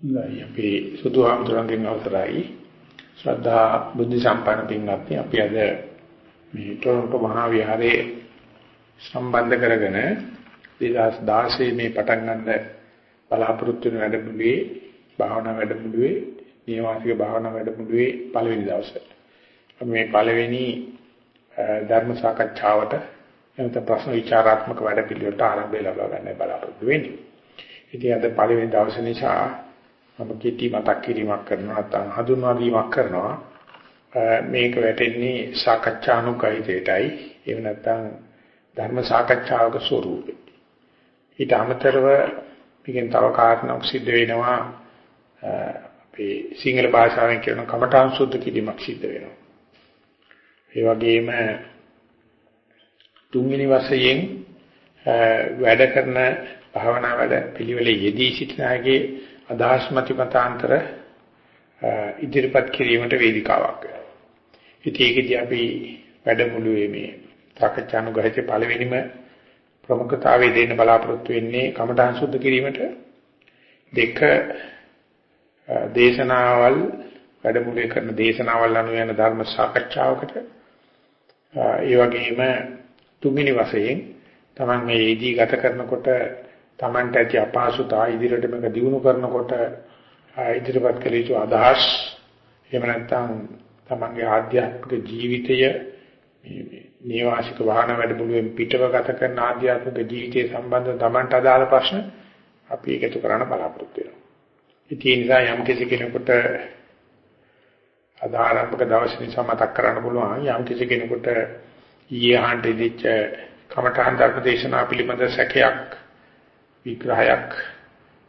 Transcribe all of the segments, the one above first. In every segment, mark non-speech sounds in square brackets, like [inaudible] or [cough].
ඉතින් අපි සුදුහාමුදුරන්ගෙන් අවසරයි ශ්‍රද්ධා බුද්ධ සම්පන්න පින්වත්නි අපි අද මේ ටොරන්ටෝ මහා විහාරයේ සම්බන්ධ කරගෙන 2016 මේ පටන් ගන්න බලාපොරොත්තු වෙන වැඩමුළුවේ භාවනා වැඩමුළුවේ නියමාසික භාවනා වැඩමුළුවේ පළවෙනි දවසේ අපි මේ පළවෙනි ධර්ම සාකච්ඡාවට එනත ප්‍රශ්න විචාරාත්මක වැඩපිළිවෙලට ආරම්භය ලබා ගන්න බලාපොරොත්තු වෙන්නේ. ඉතින් අද පළවෙනි දවසේ නිසා මම කෙටි මතක් කිරීමක් කරනවා නැත්නම් හඳුන්වා දීමක් කරනවා මේක වැටෙන්නේ සාකච්ඡානුකයිතේටයි එහෙම නැත්නම් ධර්ම සාකච්ඡාවක ස්වරූපේ ඊට අමතරව මේකෙන් තව කාරණාවක් සිද්ධ වෙනවා. අපේ සිංහල භාෂාවෙන් කියන කමඨාන් සුද්ධ කිරීමක් සිද්ධ වෙනවා. ඒ වගේම තුන්වෙනි වශයෙන් වැඩ කරන භාවනා වැඩ පිළිවෙලේ යෙදී සිටින අයගේ අදහස් මතිමතාන්තර ඉදිරිපත් කිරීමට වේදිකාවක් වෙනවා. ඉතින් ඒකදී අපි වැඩමුළුවේ මේ සාකච්ඡානුගහිත පළවෙනිම ප්‍රමුඛතාවය දෙන්න බලාපොරොත්තු වෙන්නේ කමඨාන් සුද්ධ කිරීමට දෙක දේශනාවල් වැඩමුළුවේ කරන දේශනාවල් අනුව යන ධර්ම සාකච්ඡාවකට ඒ වගේම තුන්වෙනි වශයෙන් තමයි මේ ඊදී ගත කරනකොට Tamanට ඇති අපහසුතා ඉදිරියට මේක දිනු කරනකොට ඉදිරිපත් කළ යුතු අදහස් එහෙම නැත්නම් Tamanගේ ආධ්‍යාත්මික ජීවිතය නීවාසික වාහන වැඩමුළුවෙන් පිටව ගත කරන ආධ්‍යාත්මික ජීවිතය සම්බන්ධව Tamanට අදාළ ප්‍රශ්න අපි එකතු කරන්න බලාපොරොත්තු වෙනවා. ඉතින් ඒ නිසා යම් කිසි කෙනෙකුට අදාළමක දවසේ නිසා මතක් කරන්න පුළුවන් යම් කිසි කෙනෙකුට ඊයේ අහන්ට ඉදිච්ච කමඨාන් ධර්ම දේශනා පිළිබඳ සැකයක් විග්‍රහයක්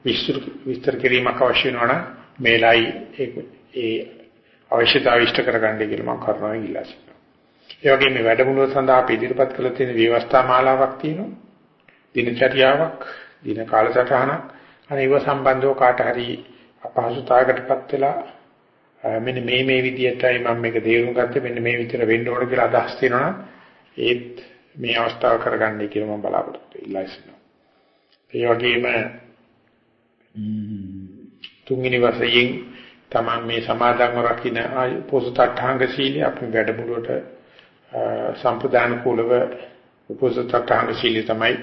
විස්තර විස්තර කිරීමක් අවශ්‍ය වෙනවා මේලයි ඒ අවශ්‍යතාව ඉෂ්ට කරගන්න කියලා මම කරනවා ඉල්ලා සිටිනවා. ඒ වගේම මේ වැඩමුළුව සඳහා අපි ඉදිරිපත් කළ තියෙන ව්‍යවස්ථා මාලාවක් තියෙනවා. දිනචරියාවක්, දින කාලසටහනක්. අනේ ඒව සම්බන්ධව කාට හරි අපහසුතාවකටපත් වෙලා මෙන්න මේ මේ විදිහටයි මම මේක තේරුම් ගත්තේ මෙන්න මේ විදිහට වෙන්න ඕන කියලා අදහස් තියෙනවා ඒත් මේ අවස්ථාව කරගන්නයි කියලා මම බලාපොරොත්තු වෙලා ඉන්නවා. ඒ වගේම තුන්වෙනි වශයෙන් තමයි මේ සමාදන්ව රකින්න පොසතඨාංග සීලය අපි වැඩමුළුවට සම්ප්‍රදාන කුලව උපසතඨාංග සීලය තමයි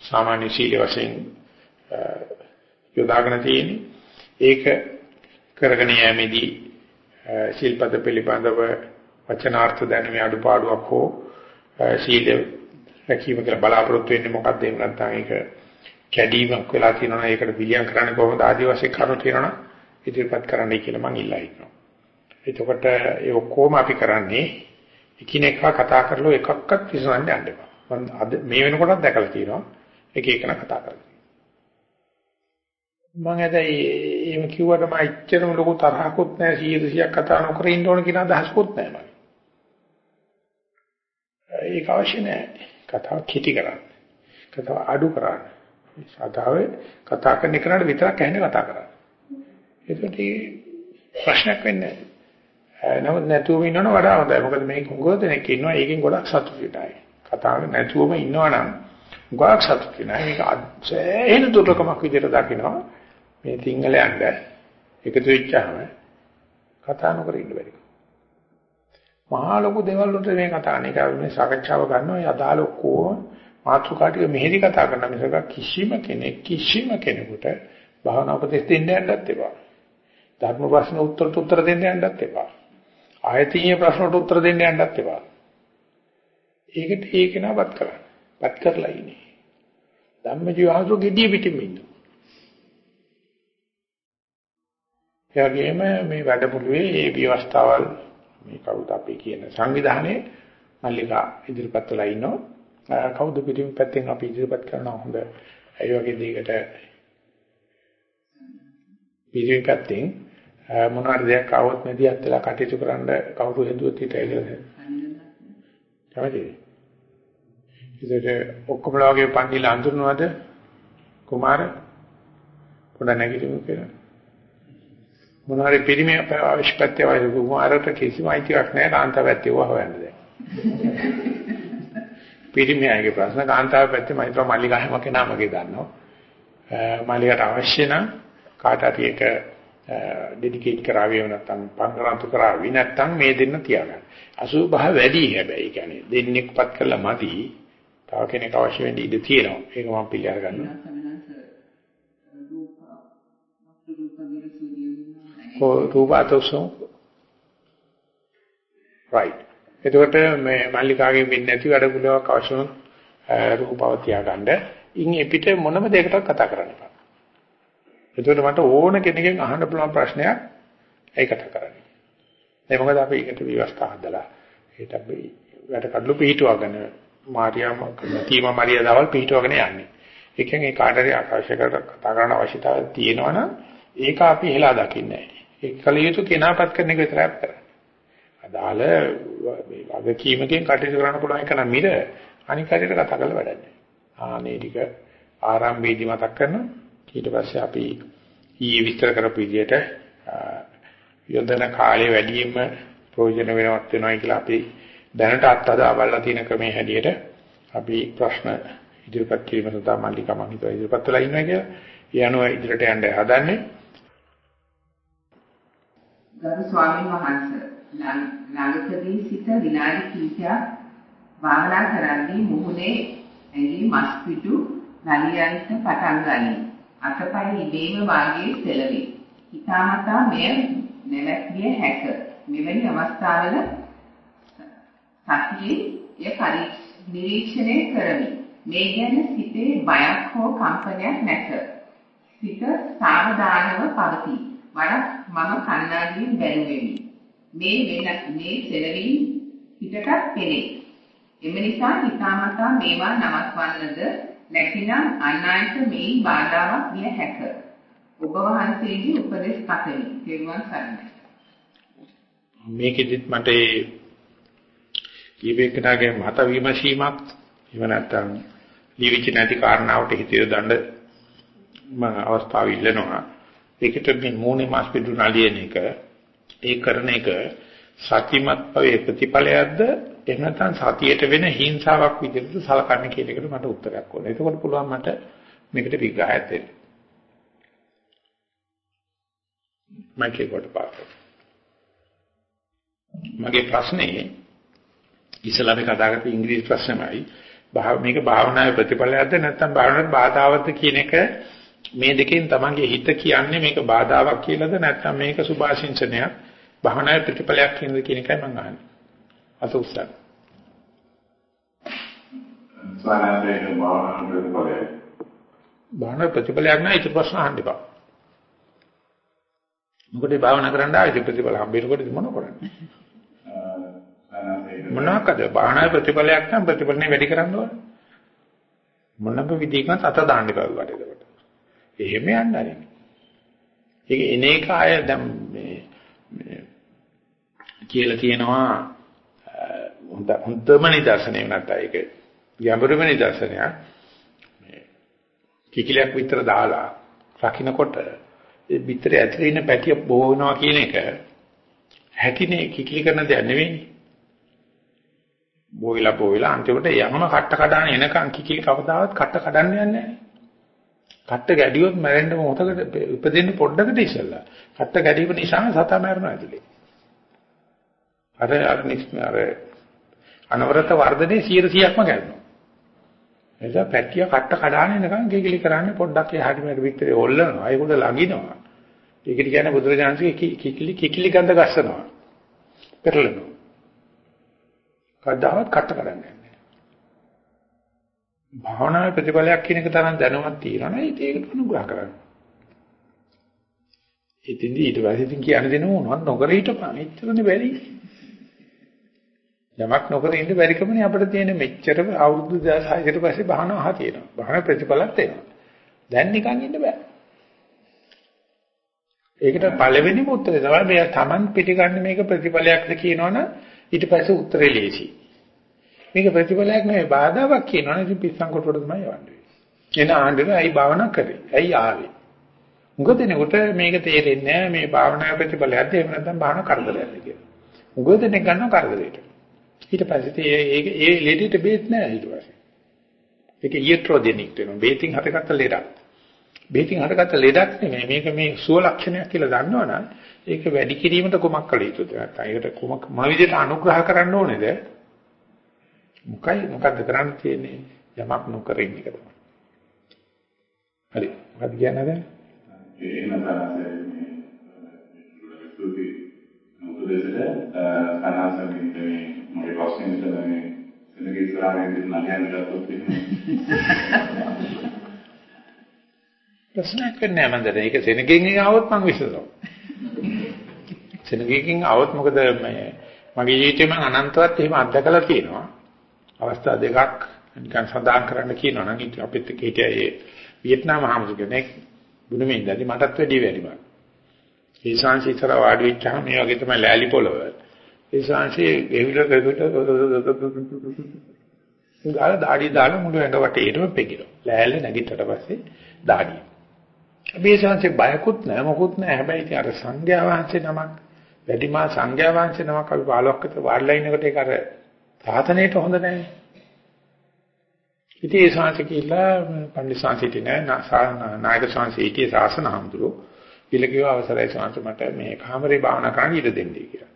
සාමාන්‍ය සීල වශයෙන් යොදාගෙන තියෙන්නේ. ඒක කරගෙන යෑමේදී ශිල්පද පිළිබඳව වචනාර්ථ දැනුමේ අඩුපාඩුවක් හෝ සීල රැකීම කියලා බලාපොරොත්තු වෙන්නේ මොකක්ද එහෙම නැත්නම් ඒක කැඩීමක් වෙලා තියෙනවා ඒකට පිළියම් කරන්නේ කොහොමද ආදි වශයෙන් කරුණු තියෙනවා ඉදිරිපත් කරන්නයි කියලා මම ඉල්ලා ඉන්නවා. එතකොට ඒ ඔක්කොම අපි කරන්නේ එකිනෙකා කතා කරලා එකක්වත් විසඳන්න යන්න එපා. මම අද මේ වෙනකොටත් දැකලා තියෙනවා එක එකන කතා කරලා. මම අද එහෙම කිව්වට මම එච්චරම ලොකු තරහකුත් නැහැ 100 කතා නොකර ඉන්න ඕන කියන අදහසකුත් නැහැ මම. ඒක අවශ්‍ය නැහැ. කතාව කෙටි කරන්න. කතාව අඩු කරන්න. සාතාවේ කතා කරන එකට විතරක් ඇහෙන්නේ කතා කරන්නේ. ඒකට ප්‍රශ්නයක් වෙන්නේ නැහැ. නමුත් නැතුවම ඉන්නවන වඩා හොඳයි. මොකද මේ හුඟව දෙනෙක් ඉන්නවා ඒකෙන් ගොඩක් සතුටුයි. කතාවේ නැතුවම ඉන්නවනම් ගොඩක් සතුටුයි. මේක සෑහෙන දුර්ලභමක් විදිහට දකිනවා. මේ සිංහලයන්ට එකතු වෙච්චාම කතා නොකර ඉන්න බැරි. මහා ලොකු දේවල් වලට මේ කතා අනේක මේ සාකච්ඡාව ගන්නවා. ඒ අදාළ ඔක්කොම මාතෘකාටික මෙහෙදි කතා කරන මිසක කිසිම කෙනෙක් කිසිම කෙනෙකුට භාවනා උපදෙස් දෙන්න යන්නත් එපා. ධර්ම ප්‍රශ්න උත්තරට උත්තර දෙන්න යන්නත් එපා. ආයතීය ප්‍රශ්නට උත්තර දෙන්න යන්නත් එපා. ඒකට ඒක නවත් කරන්න. පත් කරලා ඉන්නේ. ධම්මජීවහසු gediy පිටින් ඉන්නවා. එයාගේම මේ වැඩමුළුවේ මේ විවස්ථාවල් මේ කවුද අපි කියන සංවිධානයේ මල්ලිකා ඉදිරිපත් වෙලා ඉන්නවා. කවුද පිටින් පැත්තෙන් අපි ඉදිරිපත් කරනවා හොඳ? ඒ වගේ දෙයකට පිටින් පැත්තෙන් මොනවාරි දෙයක් આવොත් මෙදියත් වෙලා කටයුතු කරන්න කවුරු හදුවත් හිට ඇවිල්ලා කැමතිද ඉතින්. ඔක්කොම ලෝකේ පන්තිල අඳුරනවද? කුමාර? පොඩ නැගිටිමු කියලා. මොනවාරි පිරිමේ අවශ්‍යපත්‍ය වයි කුමාරට කිසිම අයිතියක් නැහැ. කාන්තාවැත්තේ වහ හොයන්න දැන්. පිරිමියාගේ ප්‍රශ්න කාන්තාව පැත්තේ මම හිතුවා මල්ලිකාම කෙනා මගේ දන්නවා. මල්ලිකට අවශ්‍ය නම් කාට හරි එක ඩෙඩිකේට් කරાવી නැත්නම් පංගරන්තු කරાવી නැත්නම් මේ දෙන්න තියාගන්න. අසුභ භාව වැඩි හැබැයි කියන්නේ දෙන්නෙක්පත් කළා මදි. තව කෙනෙක් අවශ්‍ය වෙන්නේ ඉඳ තියෙනවා. ඒක මම පිළි අරගන්නවා. රූපාතෝසෝ right එතකොට මේ මල්ලිකාගෙන් වෙන්නේ නැති වැඩ පිළිවෙලක් අවශ්‍ය වුණොත් රූපව තියාගන්න. ඉන් එපිට මොනම දෙයකට කතා කරන්න එපා. එතකොට මට ඕන කෙනකින් අහන්න පුළුවන් ප්‍රශ්නයක් ඒකට කරන්නේ. ඒ මොකද අපි ඒකට විවස්ථා හදලා ඒකට අපි වැඩ කඩලු පිහිටුවගෙන මාරියාම තීම මාරියා දවල් පිහිටුවගෙන යන්නේ. ඒ කියන්නේ කාටරි ආකාශයකට කතා කරන්න අවශ්‍යතාවය තියෙනවනම් ඒක අපි හෙලා දකින්නේ නැහැ. ඒක කලියුතු කෙනාපත් කරන එක විතරයි කරන්නේ. අදාළ වගකීමකින් කටයුතු කරන්න පුළුවන් එක නම් මිර අනික් කටට කතා කරලා වැඩක් නැහැ. ආනේ ටික ආරම්භයේදී මතක් කරනවා. ඊට පස්සේ අපි ඊයේ විස්තර කරපු විදිහට යොදන කාලය වැඩිම ප්‍රයෝජන වෙනවත් වෙනවා කියලා අපි දැනට අත්අදා බලලා තියෙන ක්‍රමයේ හැටියට අපි ප්‍රශ්න ඉදිරිපත් කිරීම සඳහා මල්ලිකා මම හිතුවා ඉදිරිපත් වෙලා ඉන්නවා කියලා. ඒ අනුව ඉදිරියට යන්න හදන්නේ. ගරු ස්වාමීන් වහන්සේ ළඟකදී සිට විනාඩි කිහිපයක් භාවනා කරද්දී මුහුණේ ඇඟි මස් පිටු නලියන්ට පටන් ගනී. අතපය ඉබේම වාගේ සෙලවේ. හිතාමතා මෙය නැවැත්විය හැක. මෙවැනි අවස්ථාවල සතියේ එය නිරීක්ෂණය කරමි. මේ ගැන සිතේ බයක් හෝ කම්පනයක් නැත. සිත සාවධානව පවතී. වඩා මම කන්නාඩියෙන් බැලුවෙමි. මේ වෙන මේ සෙලවින් හිතටත් පෙනේ. එම නිසා හිතාමතා මේවා නවත්වන්නද නැතිනම් අන් අයට මේ බාධාවක් විය හැක. ඔබ වහන්සේගේ උපදෙස් පතමි. තෙරුවන් සරණයි. මේකෙදිත් මට කීපයකටගේ මත විමසීමක් ඉව නැත්තම් ලිවිච නැති කාරණාවට හිතිය දඬ මම අවස්ථාව ඉල්ලනවා. ඒකට මේ මූණේ මාස් පිටු නලියන එක ඒ කරන එක සත්‍යමත් භවයේ ප්‍රතිඵලයක්ද එහෙම නැත්නම් සතියට වෙන හිංසාවක් විදිහට සලකන්න කියන එකට මට උත්තරයක් ඕනේ. එතකොට පුළුවන් මට මේකට විග්‍රහයක් දෙන්න. මයිකේ කොට පාට. මගේ ප්‍රශ්නේ ඉස්සලා අපි කතා කරපු ඉංග්‍රීසි ප්‍රශ්නමයි. මේක භාවනාවේ ප්‍රතිඵලයක්ද නැත්නම් භාවනාවට බාධාවත්ද කියන එක මේ දෙකෙන් තමන්ගේ හිත කියන්නේ මේක බාධාවක් කියලාද නැත්නම් මේක සුභාශිංසනයක් භාවනාවේ ප්‍රතිඵලයක් කියනද කියන එකයි මම අහන්නේ. අත උස්සන්න. සාමාන්‍යයෙන් භාවනා ප්‍රතිඵලයක්. භාවනා ප්‍රතිඵලයක් නෑ ඒක ප්‍රශ්න අහන්න එපා. මොකද භාවනා කරන්න ආවේ ප්‍රතිඵල හම්බෙනකොට මොන කරන්නේ? මොනවාකද භාවනා ප්‍රතිඵලයක් නම් ප්‍රතිඵලනේ වැඩි කරන්න ඕන. මොනම විදිහකට අත දාන්න එපා වට ඒකට. එහෙම යන්න ආරෙන්නේ. ඒක එන එක අය දැන් මේ කියලා තියෙනවා හොඳ හොඳම නිදර්ශනය නැත්නම් ඒක ගැඹුරුම නිදර්ශනයක්. මේ කිකිලයක් විතර දාලා රකින්නකොට ඒ විතර ඇතුලේ ඉන්න පැටිය බෝ වෙනවා කියන එක හැටිනේ කිකිලි කරන දෙයක් නෙවෙයි බෝවිලා බෝවිලා අන්තිමට යමම කට්ට කඩන එනකන් කිකිලි කවදාවත් කට්ට කඩන්න යන්නේ නැහැ. කට්ට ගැඩියොත් මැරෙන්න මොහොතකට උපදින්න පොඩ්ඩකට ඉස්සෙල්ලා. කට්ට ගැඩීම නිසා සතා මැරෙනවා ඇතුලේ. අර අර අර අනවරත වර්ධනේ 100%ක්ම කරනවා. එදා පැටිය කට්ට කඩාගෙන එනකන් කිකිලි කරන්නේ පොඩ්ඩක් එහාට මෙහාට විතරේ හොල්ලනවා. ඒකට ලගිනවා. ඒකට කියන්නේ බුදුරජාණන්සේ කිකිලි කිකිලි ගඳ ගස්සනවා. පෙරලනවා. කවදාවත් කට්ට කඩන්නේ නැහැ. භාවනාවේ ප්‍රතිඵලයක් කියන එක තරම් දැනුමක් තියෙනවා නේද? ඒකට අනුග්‍රහ කරන්න. ඉතින්දී ඊට පස්සේ ඉතින් කියන්න දෙනව මොනවත් නොකර හිටපන්. එච්චරනේ බැරි. යමක් නොකර ඉන්න බැරි කමනේ අපිට තියෙන මෙච්චර අවුරුදු 26කට පස්සේ බහන අහ තියෙනවා. බහන ප්‍රතිඵලත් එනවා. දැන් නිකන් ඉන්න බෑ. ඒකට පළවෙනිම උත්තරේ තමයි මේ Taman පිටිගන්න මේක ප්‍රතිඵලයක්ද කියනවනම් ඊට පස්සේ උත්තරේ ලේසි. මේක ප්‍රතිඵලයක් නෙවෙයි බාධාවක් කියනවනේ ඉතින් පිස්සන් කොටුවට තමයි යවන්නේ. එන ආණ්ඩුව ඇයි භාවනා කරේ? ඇයි ආවේ? මුග දෙනකොට මේක තේරෙන්නේ නැහැ මේ භාවනා ප්‍රතිඵලයක්ද එහෙම නැත්නම් භාවනා කරදරයක්ද කියලා. මුග දෙනෙක් ගන්නවා කරදරයට. ඊට පස්සේ ඒක ඒ ලෙඩේට බේත් නෑ ඊට පස්සේ. ඒක ඊට්‍රොජෙනික් වෙනවා. බේතින් හටගත්ත ලෙඩක්. බේතින් හටගත්ත ලෙඩක් නෙමෙයි. මේක මේ සුව ලක්ෂණයක් කියලා දන්නවනම් ඒක වැඩි කිරීමට කොමක් කළ යුතුද? නැත්නම් ඒකට කොමක් මොන විදිහට අනුග්‍රහ කරන්න ඕනේද? මොකයි මොකද්ද කරන්න තියෙන්නේ? යමක් නොකර ඉන්න එක තමයි. හරි. මොකද කියන්නේ? එහෙම තමයි ස්තුති උපදේශයට අනාසමින් මේ මගේ ප්‍රශ්නේ තමයි සෙනගේ ඉස්සරහින් ඉන්න නැහැන් ගත්තොත් ප්‍රශ්නයක් නැහැ මන්ද ඒක සෙනගෙන් ආවොත් මම විසඳනවා. සෙනගෙන් ආවොත් මොකද මේ මගේ ජීවිතේ මම අනන්තවත් එහෙම අත්දකලා තියෙනවා. අවස්ථා දෙකක් නිකන් සඳහන් කරන්න කියනවා නම් අපිත් හිටියේ වියට්නාම හාමුදුරුවෝ කෙනෙක් ගුණෙමින් ඉඳි මටත් වැඩි වැඩි බං ඒ ශාංශීතර වාඩි වෙච්චාම මේ වගේ තමයි ලෑලි පොළව. ඒ ශාංශී ගෙවිල ගෙවිල ගාලා දාඩි දාලා මුළු ඇඟ වටේටම පෙකිනවා. ලෑල්ල නැගිටට පස්සේ දාඩි. මේ ශාංශේ බයකුත් නැහැ මොකුත් නැහැ. හැබැයි ඉතින් අර සංඝයා වහන්සේ නමක් වැඩිමා සංඝයා වහන්සේ නමක් අපි 15ක් විතර වාඩිලා ඉන්නකොට ඒක අර සාතනෙට හොඳ නැහැ. ඉතින් ඒ ශාංශේ කියලා පණ්ඩිත ශාංශිතේ නෑ නායක ශාංශිතේ සාසන හඳුරෝ පිළිකිව අවසරයි සාන්ත මට මේ කාමරේ භාවනා කරන්න ඉඩ දෙන්නයි කියලා.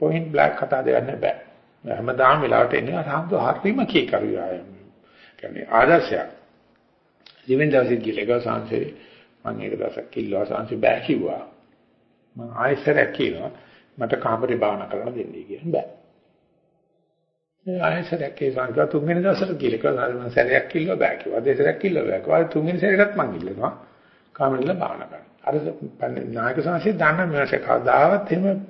පොයින්ට් බ්ලැක් කතා දෙන්න බෑ. හැමදාම වෙලාවට එන්නේ අරහම්තු හරිම කී කරුවා. කියන්නේ ආදර්ශයක්. ජීවෙන් දවසේ ගිලක සාන්සේ මම ඒක දවසක් කිල්ලවා සාන්සේ බෑ කිව්වා. මම ආයෙසරක් කියනවා මට කාමරේ භාවනා කරන්න දෙන්නයි කියන බෑ. ඒ ආයෙසරක් ඒ සාන්තා තුන්වෙනි දවසට ගිලක මම සැරයක් කිල්ලවා බෑ කිව්වා. දෙසරක් කිල්ලවා බෑ කිව්වා. තුන්වෙනි සැරේටත් මම ඉල්ලනවා. කාමරේලා භාවනා කරන්න. අර නායක සංසය දන්න මේක කවදාවත් එහෙම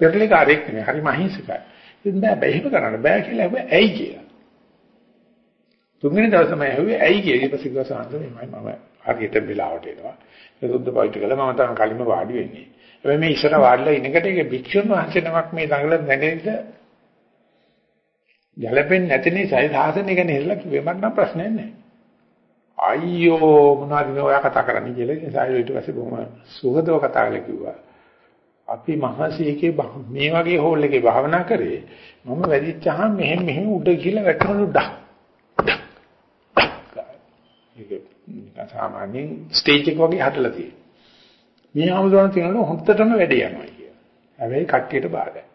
පෙරලිකාරයෙක් නෙමෙයි. හරි මහින්සකයි. ඉතින් බෑ බෑ එහෙම කරන්න බෑ කියලා හැබැයි ඇයි කියලා. තුන්වෙනි දවසේ මම ඇහුවේ ඇයි කියලා ඊට පස්සේ ගියා සංසය මම මම හරියට වෙලාවට එනවා. ඒක සුද්ධ පවිත්‍ර කළා මම තමයි කලින්ම වාඩි වෙන්නේ. හැබැයි මේ ඉස්සර වාඩිලා ඉනකට ඒක භික්ෂුන් වහන්සේ නමක් මේ දඟල නැගෙන්න ගැලපෙන්නේ නැති නිසා සාසනය ගැන හිතලා කිව්වේ මට නම් ප්‍රශ්නයක් නැහැ. අයියෝ මොනවද මේ ඔයා කතා කරන්නේ කියලා ඉතින් සායෝ ඊට පස්සේ බොහොම සුහදව කතා කරලා කිව්වා. අපි මහසීකේ මේ වගේ හෝල් එකේ භාවනා කරේ මම වැඩිච්චහම මෙහෙම මෙහෙම උඩ ගිහලා වැටුණලු ඩක්. ඒක නිකන් සාමාන්‍යයෙන් ස්ටේජ් එක වගේ හදලා තියෙනවා. මේ ආමුදුරන් තියෙනවා හොත්තටම වැඩේ යනවා කිය. හැබැයි කට්ටියට බාධා.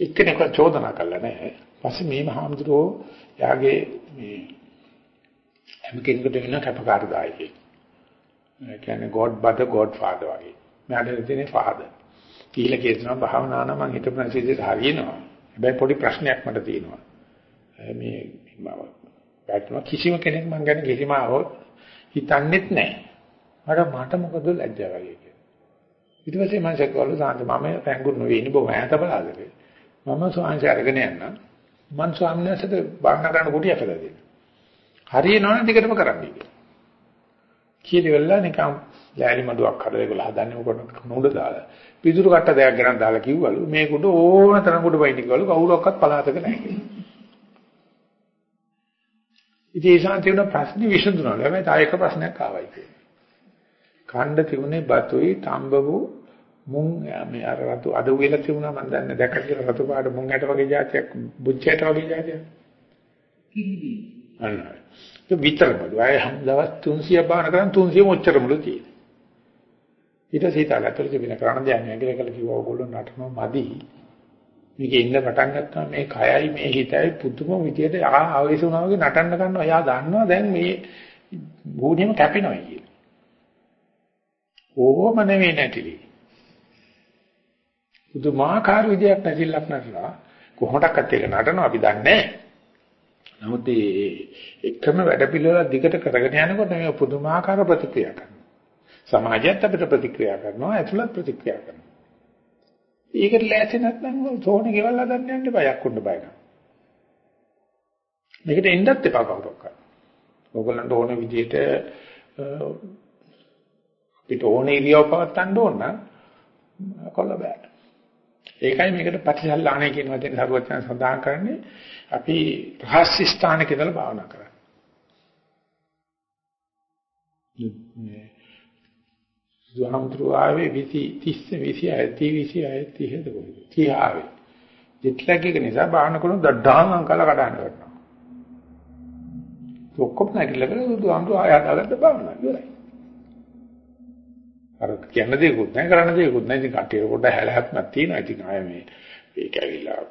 එක්කෙනෙක් චෝදනා කළා නෑ. පස්සේ මේ මහාමුදුරෝ යාගේ මේ හැම කෙනෙකුට වෙන කැපකාරදායකයෙක්. ඒ කියන්නේ God brother God father වගේ. මට තියෙන්නේ father. කියලා කියනවා භාවනා නම් මම හිතපු නැසිදේ හරියනවා. හැබැයි පොඩි ප්‍රශ්නයක් මට තියෙනවා. මේ මම පැත්තම කිසිම කෙනෙක් මං ගැන කිසිම આવොත් හිතන්නෙත් නැහැ. මට මට මොකද ලැජ්ජා වගේ කියලා. ඊට පස්සේ මම සැකවලු සාන්ත මම රැඟුන් නොවේ ඉන්නේ බොහොම ඈත බලාගෙන. මම ස්වාමීන් අරගෙන යන්න. මං ස්වාමීන් වහන්සේට බාහනා කරන්න කුටිය අපලා දෙන්න. හරියනවනේ දිගටම කරන්න කියලා. කීලිවල නිකන් ලෑලි මඩුවක් හදලා ඒගොල්ලෝ හදන්නේ මොකට නුඹ දාලා. පිටුරු කට්ට දෙයක් ගණන් දාලා කිව්වලු මේක උඩ ඕන තරම් උඩ බයින් කිව්වලු කවුරක්වත් පලාතක නැහැ කියලා. ඉතින් ඒ ශාන්ති වෙන ප්‍රශ්නේ විසඳුණා. හැබැයි තා එක ප්‍රශ්නයක් ආවයි කියන්නේ. ඛණ්ඩ තිබුණේ බතුයි තඹබු මුං මේ අර රතු අඩු වෙලා තිබුණා මම දන්නේ දැක්ක කියලා රතු පාට මුං ඇට වගේ જાතියක් බුච්චයට වගේ જાතියක්. කිලිවි. අන්නයි. ඒක විතරමලු. අය හැම දවස් 300 බාන කරන් 300 මොච්චරමලු තියෙනවා. ඊට සීතාලතර තිබෙන කරණ දෙයක් නෑ කියලා කියලා කිව්වා ඕගොල්ලෝ නටනවා මදි. මේකේ ඉන්න පටන් ගත්තා මේ කයයි මේ හිතයි පුදුම විදියට ආවේශ වුණා වගේ නටන්න ගන්නවා. එයා දන්නවා දැන් මේ භූණියම කැපෙනවා කියලා. ඕවම නෙවෙයි නැතිලි. පුදුමාකාර විදියක් නැතිලක් නටනවා. කොහොමඩක්වත් ඒක නටනවා අපි දන්නේ නැහැ. නමුත් මේ එකම වැඩ පිළිවෙල දිගට කරගෙන යනකොට මේ පුදුමාකාර ප්‍රතික්‍රියා කරනවා. සමාජයත් අපිට ප්‍රතික්‍රියා කරනවා, ඇතුළත් ප්‍රතික්‍රියා කරනවා. ඒකට ලෑස්ති නැත්නම් තෝණේ ගෙවල් හදන්න යන්න බයක් උන්න බය නැහැ. මේකට එන්නත් එපා කවුරක්වත්. ඕගොල්ලන්ට ඕන විදිහට අපිට ඕනේ ඉරියව් පවත්තන්න ඕන නම් කොල්ල බෑ. ඒකයි මේකට ප්‍රතිසල්ලාණය කියන වචනේ සරුවචන සඳහන් කරන්නේ අපි රහස්‍ය ස්ථානක ඉඳලා භාවනා කරන්නේ. සුහම්තුරු ආවේ 20 30 26 30 30 30 ආවේ. ජෙට්ලැග් එක නිසා භාවනා කරන දඩාන් අංකල කඩන්න ගන්නවා. ඔක්කොම නැගිටලා කරලා බුදුහාමුදුරුවෝ ආය හදාගත්ත භාවනාව ඉවරයි. අර කියන්න දෙයක්වත් නැහැ කරන්න දෙයක්වත් නැහැ. ඉතින් කට්ටිය පොඩ්ඩ හැලහැප්පක් තියෙනවා. ඉතින් ආය මේ ඒක ඇවිල්ලා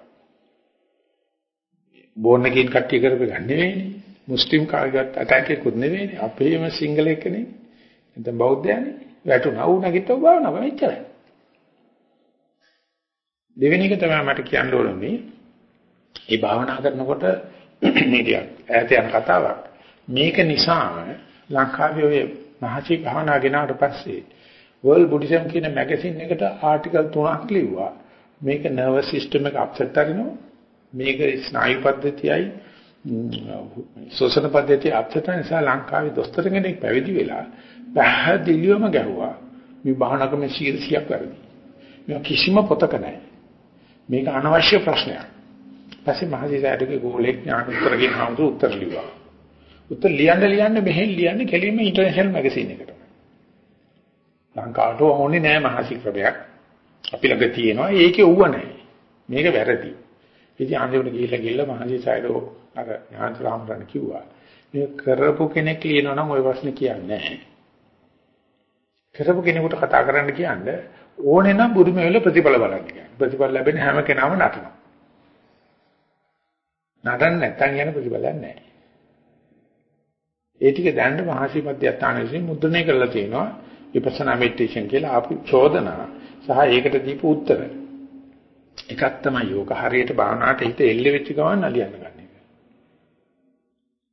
බෝන් එකකින් කට්ටිය කරපු ගන්න නෙවෙයිනේ. මුස්ලිම් කාර්යගත අටැක් එකකුත් නෙවෙයිනේ. අපේම සිංගල එකනේ. නැත්නම් බෞද්ධයනේ. වැටුණා වුණා කිව්ව භාවනාව මෙච්චරයි. දෙවෙනි එක තමයි මට කියන්න ඕනේ මේ. මේ භාවනා කරනකොට මේ ඈත යන කතාවක්. මේක නිසා ලංකාවේ ඔය මහචි භාවනා ගෙනාවට පස්සේ World Buddhism කියන මැගසින් එකට ආටිකල් තුනක් ලිව්වා. මේක නර්වස් සිස්ටම් එක අප්සෙට් කරනවා. මේක ස්නායු පද්ධතියයි ශෝෂණ පද්ධතිය අප්සෙට් නිසා ලංකාවේ දොස්තර කෙනෙක් පැවිදි වෙලා පැහැදිලිවම ගැහුවා. මේ භාවනා ක්‍රම 100ක් වැරදි. මේ කිසිම පොතක නැහැ. මේක අනවශ්‍ය ප්‍රශ්නයක්. පස්සේ මහසිසාරගේ ගෝලෙක් ඥාන උත්තර කියන හමුදු උත්තර ලිව්වා. උත්තර ලියන්න ලියන්න මෙහෙන් ලියන්නේ කෙලින්ම ඉන්ටර්නැෂනල් මැගසින් එකට. ලංකාවට ඕනේ නෑ මහසි ක්‍රමයක්. අපි ළඟ තියෙනවා ඒකේ ඌව නෑ. මේක වැරදි. ඉතින් අන්තිමට ගිහිල්ලා ගිහිල්ලා මහසිසාරෝ අර ඥාන රාමරණ කිව්වා. මේ කරපු කෙනෙක් ලියනවා නම් ওই ප්‍රශ්නේ කියන්නේ නෑ. කරපු කෙනෙකුට කතා කරන්න කියන්නේ ඕනේ නම් බුරුමේ වෙල ප්‍රතිඵල බලන්න කියන්නේ. ප්‍රතිඵල ලැබෙන හැම කෙනාම නටනවා. නටන්න නැත්තම් යන ප්‍රතිඵලයක් නැහැ. ඒ ටික දැනට මහසි මධ්‍යස්ථාන විසින් මුද්‍රණය කරලා තියෙනවා විපස්සනා මෙඩිටේෂන් කියලා ආපු චෝදනා සහ ඒකට දීපු උත්තර. එකක් තමයි යෝග හරියට භාවනාවට හිත එල්ල වෙච්ච ගමන් නලියන්න ගන්න එක.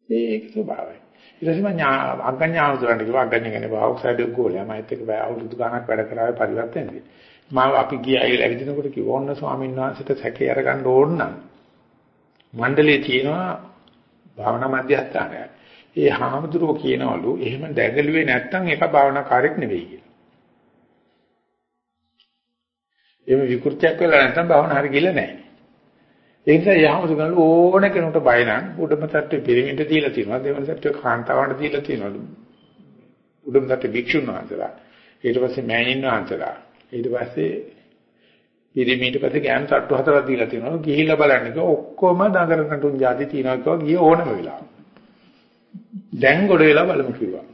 ඒක ස්වභාවයි. ඊට පස්සේ මම අග්ගඤ්ඤාව දුරන්ට කිව්වා අග්ගඤ්ඤ කියන්නේ භාවක්සයිඩ් ගෝලයා මම ඒත් එක්ක බය අවුරුදු ගාණක් වැඩ කරාවේ පරිවර්තනයේ. මම අපි ගියා ඒ ඇවිදිනකොට කිව්වා ඔන්න ස්වාමීන් වහන්සේට සැකේ අරගන්න ඕන නම් මණ්ඩලයේ තියෙනවා භාවනා මධ්‍යස්ථානය. ඒ හාමුදුරුවෝ කියනවලු එහෙම දැගලුවේ නැත්තම් ඒක භාවනා කාර්යයක් නෙවෙයි එහෙම විකෘතියක් වෙලා නැත්තම් භාවනා හරිය ගිල්ල නැහැ. ඒ නිසා යහමතු ගන්න ඕන කෙනෙකුට බය නම් උඩම තට්ටුවේ පිරිමින්ට දීලා තියෙනවා. දෙවන තට්ටුවේ කාන්තාවන්ට දීලා තියෙනවා. උඩම තට්ටුවේ භික්ෂුන් වහන්සේලා. ඊට පස්සේ මෑණින් වහන්සේලා. ඊට පස්සේ පිරිමින්ට පස්සේ ගෑනු තට්ටු හතරක් දීලා තියෙනවා. ගිහිල්ලා බලන්නකෝ ඔක්කොම දඟර නටුන් જાති තියෙනවා කිව්වා. ගිය ඕනම වෙලාව දැන් ගොඩ වෙලා බලමු කිව්වා.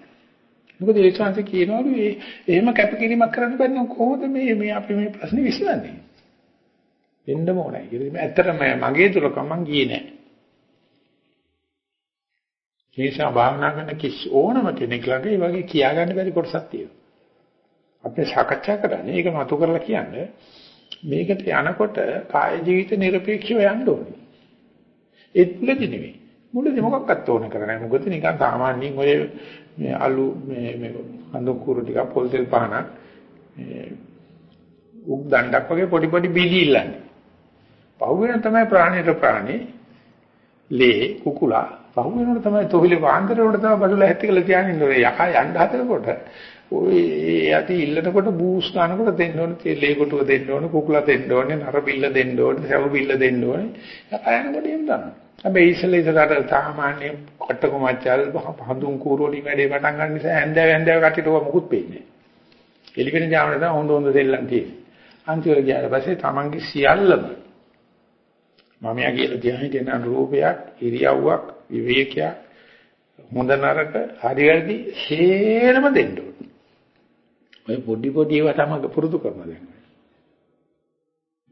මොකද ඒ ශාංශ කියනවලු ඒ එහෙම කැපකිරීමක් කරන්න බැන්නම් කොහොමද මේ මේ අපි මේ ප්‍රශ්නේ විසඳන්නේ? වෙන්නම ඕනයි කියලා. මේ ඇත්තටම මගේ දුරකම මං ගියේ නෑ. නිසා භාවනා කරන කිස් ඕනම කෙනෙක් ළඟ ඒ වගේ කියාගන්න බැරි කොටසක් තියෙනවා. අපි සාකච්ඡා කරන්නේ ඒක මතු කරලා කියන්නේ මේකට යනකොට කාය ජීවිත নিরপেক্ষව යන්න ඕනේ. ඒ තුලදි නෙමෙයි. මුලදි මොකක්වත් ඕන කරන්නේ නැහැ. මොකද නිකන් සාමාන්‍යයෙන් ඔය මේ අලු මේ මේ හඳුන් කුරු ටික පොල් තෙල් පහනක් මේ උක් දණ්ඩක් වගේ පොඩි පොඩි බීජ ඉල්ලන්නේ. පහුවෙන තමයි ප්‍රාණයට ප්‍රාණේ ලේ කුකුලා පහුවෙනකොට තමයි තොවිලි වාන්දරේ උඩ තමයි බඩුල හැතිකලා තියාගෙන ඉන්නේ යකා යන්න හදනකොට ඔය යටි ඉල්ලනකොට බූස් ගන්නකොට දෙන්න ඕනේ ලේ කොටුව දෙන්න ඕනේ කුකුලා දෙන්න ඕනේ නර බිල්ල දෙන්න ඕනේ සව් බිල්ල දෙන්න ඕනේ. යකා යනකොට එන්න ගන්න හැබැයි ඉස්සෙල්ලා ඉස්සරහට සාමාන්‍ය කට්ටක මච්චල් හඳුන් කූරෝලි වැඩේ පටන් ගන්න නිසා හැන්දෑව හැන්දෑව කට්ටියට ඔක මුකුත් පේන්නේ නැහැ එලිකෙන ජාමනේ තමයි හොඳ හොඳ දෙල්ලන් තියෙන්නේ අන්තිමට ගියාට පස්සේ තමන්ගේ සියල්ලම මම යා කියලා තියන්නේ කියන රූපයක්, ඉරියව්වක්, විවේකයක්, හොඳ නරක, හරි වැරදි හේරම දෙන්න ඕනේ. ඔය පොඩි පොඩි ඒවා තමයි පුරුදු කරනවා දැන්.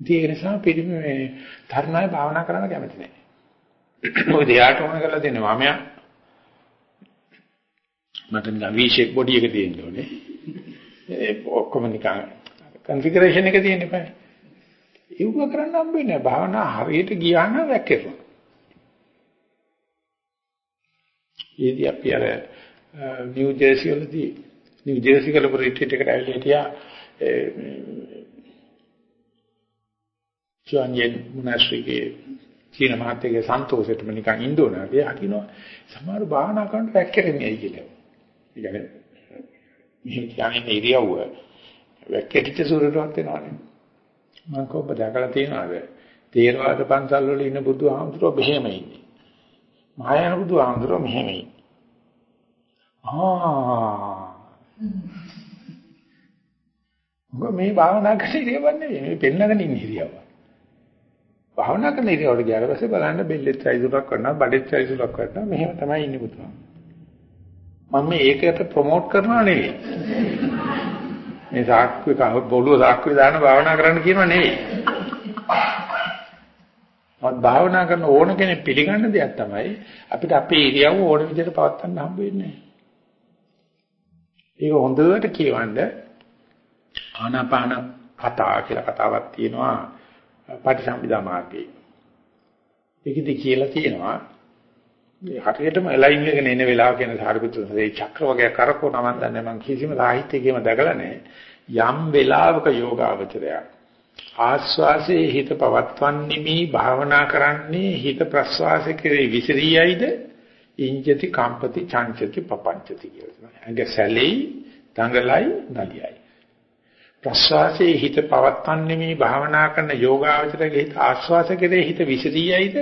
ඒ නිසා පිළිම මේ ධර්මය භාවනා කරන්න කැමති නැහැ. ඔය දෙයාට ඕන කරලා දෙන්නේ මම යා මට නිකන් V-shape body එක තියෙන්න ඕනේ. ඒ ඔක්කොම නිකන් configuration එක තියෙන්න එපා. ඉව්ව කරන්න හම්බෙන්නේ නැහැ. භාවනා හරියට ගියා නම් වැක්කෙනවා. ඒදී අපි අර නිව් ජර්සි වලදී නිව් ජර්සි කලපු රිට්‍රීට් එකට ඇවිල්ලා හිටියා ජෝන්යන් මොනාස්ට්‍රිගේ චීන මහත්තයගේ සන්තෝෂෙටම නිකන් ඉන්න ඕන. ඒ හකිනවා සමහර භාවනා කරනට වැක්කෙන්නේ ඇයි කියලා. ඒ කියන්නේ මේ කියන්නේ ඉරියව්ව වැක්කෙච්ච සූරටවත් වෙනවනේ. මම කොහොමද දැකලා තියනවාද? තේරවාද පන්සල් වල ඉන්න බුදුහාමුදුරුවෝ මෙහෙම ඉන්නේ. මහායාන බුදුහාමුදුරුවෝ මෙහෙම ඉන්නේ. ආ. මේ භාවනා කරේ ඉරියව්වක් නෙවෙයි. මේ පෙන්නගෙන ඉන්න ඉරියව්ව. භාවනා කරන ඉරියවට ගියාට පස්සේ බලන්න බෙල්ලෙත් සයිසුලක් කරනවා බඩෙත් සයිසුලක් කරනවා මෙහෙම තමයි ඉන්නේ පුතුමා. මම මේ ඒකට ප්‍රොමෝට් කරනවා නෙවෙයි. මේ සාක්කුවේ බොළුව සාක්කුවේ දාන භාවනා කරන්න කියනවා නෙවෙයි. මත් භාවනා කරන ඕන කෙනෙක් පිළිගන්න දෙයක් තමයි අපිට අපේ ඉරියව්ව ඕන විදිහට පවත්වන්න හම්බ වෙන්නේ. ඒක හොඳට කියවන්න ආනාපාන කතා කියලා කතාවක් තියෙනවා පටිසම්භිදා මාර්ගයේ. ඒකෙදි කියලා තියෙනවා මේ හරියටම ලයින් එකගෙන එන වෙලාව කියන සාරිපුත්‍ර සේ චක්‍ර වගේ කරකවන මම දන්නේ මම කිසිම සාහිත්‍යයකම දැකලා නැහැ. යම් වෙලාවක යෝගාවචරයක් ආස්වාසේ හිත පවත්වන්නේ භාවනා කරන්නේ හිත ප්‍රස්වාස කෙරේ විසිරියයිද ඉංජති කම්පති චංචති පපංචති කියලා. අඟ සැලෙයි, දඟලයි, නලියයි. ප්‍රස්වාසයේ හිත පවත්වන්නේ මේ භාවනා කරන යෝගාවචරයේ හිත ආස්වාස කෙරේ හිත විසිරියයිද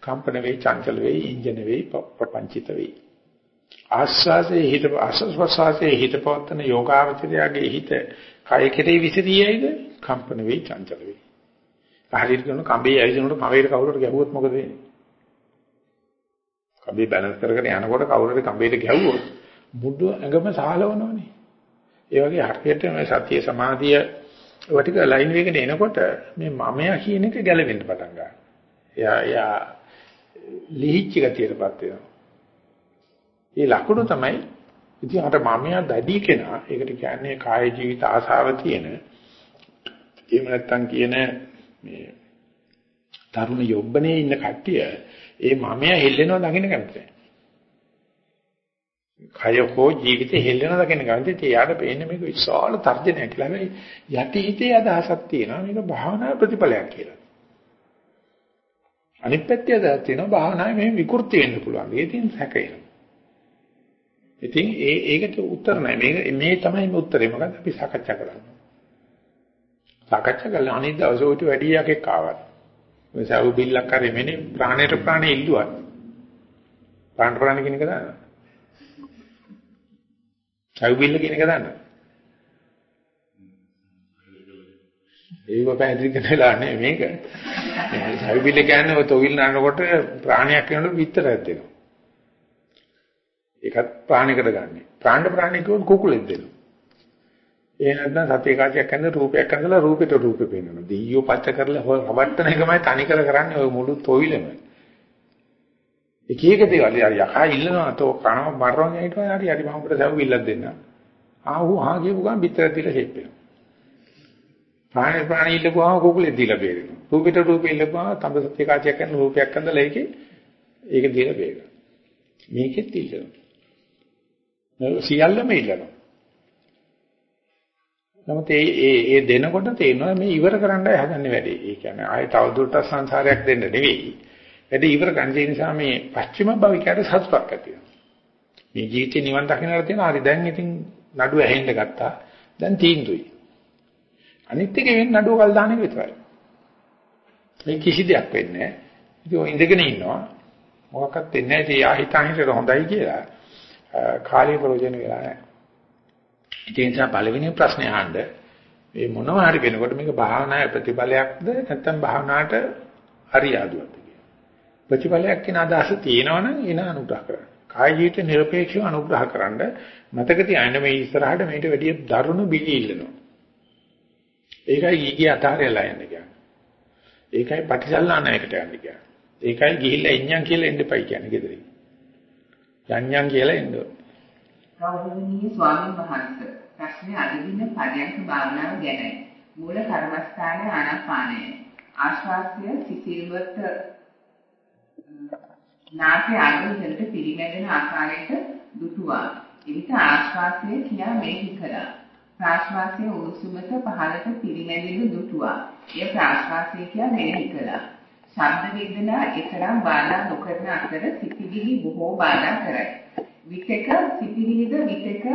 කම්පන වෙයි, චංචල වෙයි, ඉංජන වෙයි, පපංචිත වෙයි. ආස්වාසයේ හිත ආස්වාසයේ හිත පවත්වන යෝගාවචරයේ හිත කය කෙරේ විසිරියයිද කම්පන වෙයි චංචල වෙයි. හරියට කරන කඹේ ඇවිදිනකොට කඹේට කවුරුට ගැහුවොත් මොකද වෙන්නේ? කඹේ බැලන්ස් කරගෙන යනකොට කවුරුට කඹේට ගැහුවොත් මුඩු ඇඟම සාලවනවනේ. ඒ වගේ හරියට මේ සතිය සමාධිය ඔය ටික ලයින් එකකට එනකොට මේ මමයා කියන එක ගැලවෙන්න පටන් ගන්නවා. එයා එයා ලිහිච්ච ගතියටපත් වෙනවා. ඒ ලකුණු තමයි ඉතින් අර මමයා දැඩි කෙනා ඒකට කියන්නේ කාය ජීවිත ආසාව තියෙන එහෙම නැත්තම් කියන මේ තරුණ යොබ්බනේ ඉන්න කට්ටිය ඒ මමයා හෙල්ලෙනවා දකින්න කැමති කය හෝ ජීවිතේ හෙල්ලෙනවා දකින්න කැමති ඒ යාට පේන්නේ මේක විශාල තර්ජනයක් කියලා. මේ යටි හිතේ අදහසක් තියෙනවා. මේක භාවනා ප්‍රතිඵලයක් කියලා. අනිත් පැත්තේ අදහස් තියෙනවා භාවනාවේ මේ විකෘති වෙන්න පුළුවන්. ඒකෙන් සැකේනවා. ඉතින් ඒ ඒකට උත්තර නැහැ. මේක මේ තමයි මේ උත්තරේ. මොකද අපි සාකච්ඡා කරන්නේ. සාකච්ඡා කළා. අනිත් දවසේ උට වැඩි යකෙක් ආවා. මේ සව් බිල්ලක් කරේ මෙනේ. ප්‍රාණයට ප්‍රාණය ඉල්ලුවා. ප්‍රාණ ප්‍රාණ කියන එක දන්නවද? සව් බිල්ල කියන එක දන්නවද? ඒක පැහැදිලි කරලා නෑ මේක. සව් බිල්ල කියන්නේ ඔය තොවිල් නනකොට ප්‍රාණයක් වෙනකොට විතරක් දෙනවා. ඒකත් ප්‍රාණයකට ගන්න. ප්‍රාණ ප්‍රාණික කුකුලෙක් දෙනවා. ඒ නැත්නම් සත්‍ය කාසියක් කරන රූපයක් කරලා රූපෙට රූපේ පේනවා. දෙයියෝ පච්ච කරලා රවට්ටන එකමයි තනිකර කරන්නේ ඔය මුළු තොවිලම. එක එක දේවල් හරි යකා ඉල්ලනවා තෝ කනව මරනවා කියනවා හරි හරි මම උඹට සව් ඉල්ලක් දෙන්න. ආහු ආ කියපු ගමන් පිටර තියලා ෂේප් වෙනවා. ප්‍රාණි ප්‍රාණි ඉල්ලපුවාම කුකුලේ දීලා බේරෙනවා. රූපෙට රූපේ ඉල්ලපුවාම තඹ සත්‍ය කාසියක් කරන රූපයක් කරලා ඒකේ ඒක දීලා බේරෙනවා. මේකෙත් ඉල්ලනවා. සියල්ලම ඉල්ලනවා. නමුත් ඒ ඒ ඒ දෙනකොට තේරෙනවා මේ ඉවර කරන්නයි හදන්නේ වැඩේ. ඒ කියන්නේ ආයෙ තවදුරටත් සංසාරයක් දෙන්න නෙවෙයි. වැඩේ ඉවර ගන්න ඒ නිසා මේ පස්චිම භවිකයට සතුටක් ඇති වෙනවා. මේ ජීවිතේ නිවන් දකින්නට තියෙන හරි දැන් ඉතින් නඩුව ඇහෙන්න ගත්තා. දැන් තීන්දුවයි. අනිත් එකේ වෙන්නේ නඩුව කල් දාන එක විතරයි. මේ කිසි දෙයක් වෙන්නේ නැහැ. ඉතින් ඔය ඉඳගෙන ඉන්නවා. මොකක්වත් වෙන්නේ නැහැ. ඉතින් ආහිතාහිතට හොඳයි කියලා. කාලේ ප්‍රයෝජන වෙලා නැහැ. ඒ නිසා පළවෙනි ප්‍රශ්නේ අහන්න මේ මොනවා හරි වෙනකොට මේක භාවනාවේ ප්‍රතිඵලයක්ද නැත්නම් භාවනාවට හරියාදුවක්ද කියලා. ප්‍රතිඵලයක් කියන අදහස තියෙනවනම් එන අනුග්‍රහ කරන්න. කාය ජීවිත নিরপেক্ষව අනුග්‍රහ කරන්න මතක තියාගන්න මේ ඉස්සරහට මේට වැඩිය දරුණු බිලි ඉල්ලනවා. ඒකයි ඊගේ අතාරයලා යන්නේ කියන්නේ. ඒකයි ප්‍රතිසල්ලානායකට යන්නේ කියන්නේ. ඒකයි ගිහිල්ලා එඤ්ඤම් කියලා එන්න එපයි කියන්නේ gedere. යඤ්ඤම් කියලා එන්න ඕනේ. ගෞරවනීය ස්වාමීන් වහන්සේ ප්‍රශ්නේ අදවින පරයන්ක භාවනාව ගැනයි. මූල කර්මස්ථානයේ ආනාපානය. ආශ්වාසය සිසිල්වට නාසයේ අගින්දට පිරිමැදෙන ආකාරයට දුටුවා. එවිට ආශ්වාසය කියා මෙහි කළා. ප්‍රාශ්වාසයේ උණුසුමට පහළට පිරිමැදෙන දුටුවා. එය ප්‍රාශ්වාසය කියා මෙහි කළා. ශබ්ද වේදනා එතරම් බාධා නොකරන අතර සිතිවිලි බොහෝ බාධා කරයි. විතක සිටිවිද විතක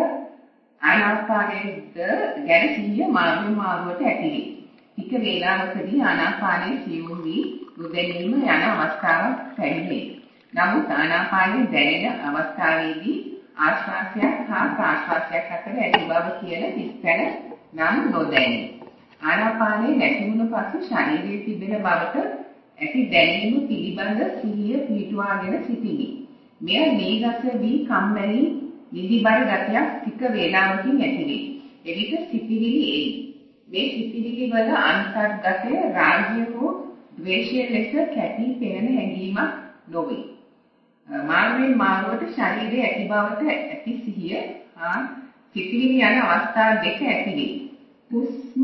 ආනාපානයේද ගැන සිහිය මාර්ග මාර්ගවට ඇතිවේ. ටික වේලාවකදී ආනාපානයේ සියුම් වී නොදැනීම යන අවස්ථාවක් පැමිණේ. නමුත් ආනාපානයේ දැනෙන අවස්ථාවේදී ආශ්වාසයක් හා ප්‍රාශ්වාසයක් අතර ඇති බව කියන විස්තර නම් නොදැනේ. ආනාපානයේ නැති වුණ පසු ශරීරයේ තිබෙන බවට ඇති දැනීම පිළිබඳ සිහිය පිටුවාගෙන සිටිමි. මෙය නීගස වී කම්මැලි නිදිබර ගතියක් ටික වේලාවකින් ඇතිවේ. එවිට සිතිවිලි එයි. මේ සිතිවිලි වල අන්තර්ගතය රාගය හෝ ද්වේෂය ලෙස කැටි පෙනෙන හැඟීමක් නොවේ. මානවෙන් මානවට ශරීරයේ ඇති බවට ඇති සිහිය හා සිතිවිලි යන අවස්ථා දෙක ඇතිවේ. හුස්ම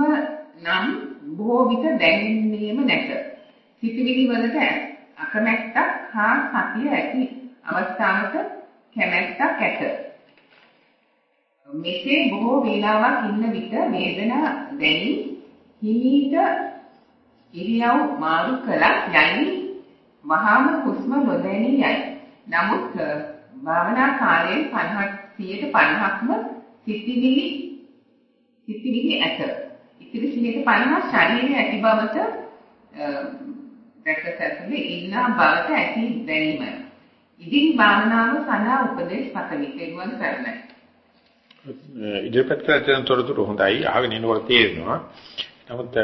නම් බොහෝ විට දැනෙන්නේම නැත. සිතිවිලි වලට අකමැත්තක් හා සතිය ඇති අවස්ථාවක කැමැත්තක් ඇත. මෙසේ බොහෝ වේලාවක් ඉන්න විට වේදනා දැනි හිමීට ඉරියව් මාරු කළත් යයි වහාම හුස්ම නොදැනී යයි. නමුත් භාවනා කාලයේ 50 50ක්ම සිතිවිලි සිතිවිලි ඇත. ඉතිරි 50 ශරීරයේ ඇති බවට දැකසැසලේ ඉන්න බවට ඇති දැනීමයි. ඉදිරි භාවනාව සඳහා උපදේශ පතමි. ඒගොල්ලන් කරන්නේ. ඉදිරිපත් කරන තොරතුරු හොඳයි. අහගෙන ඉන්නකොට තේරෙනවා. නමුත්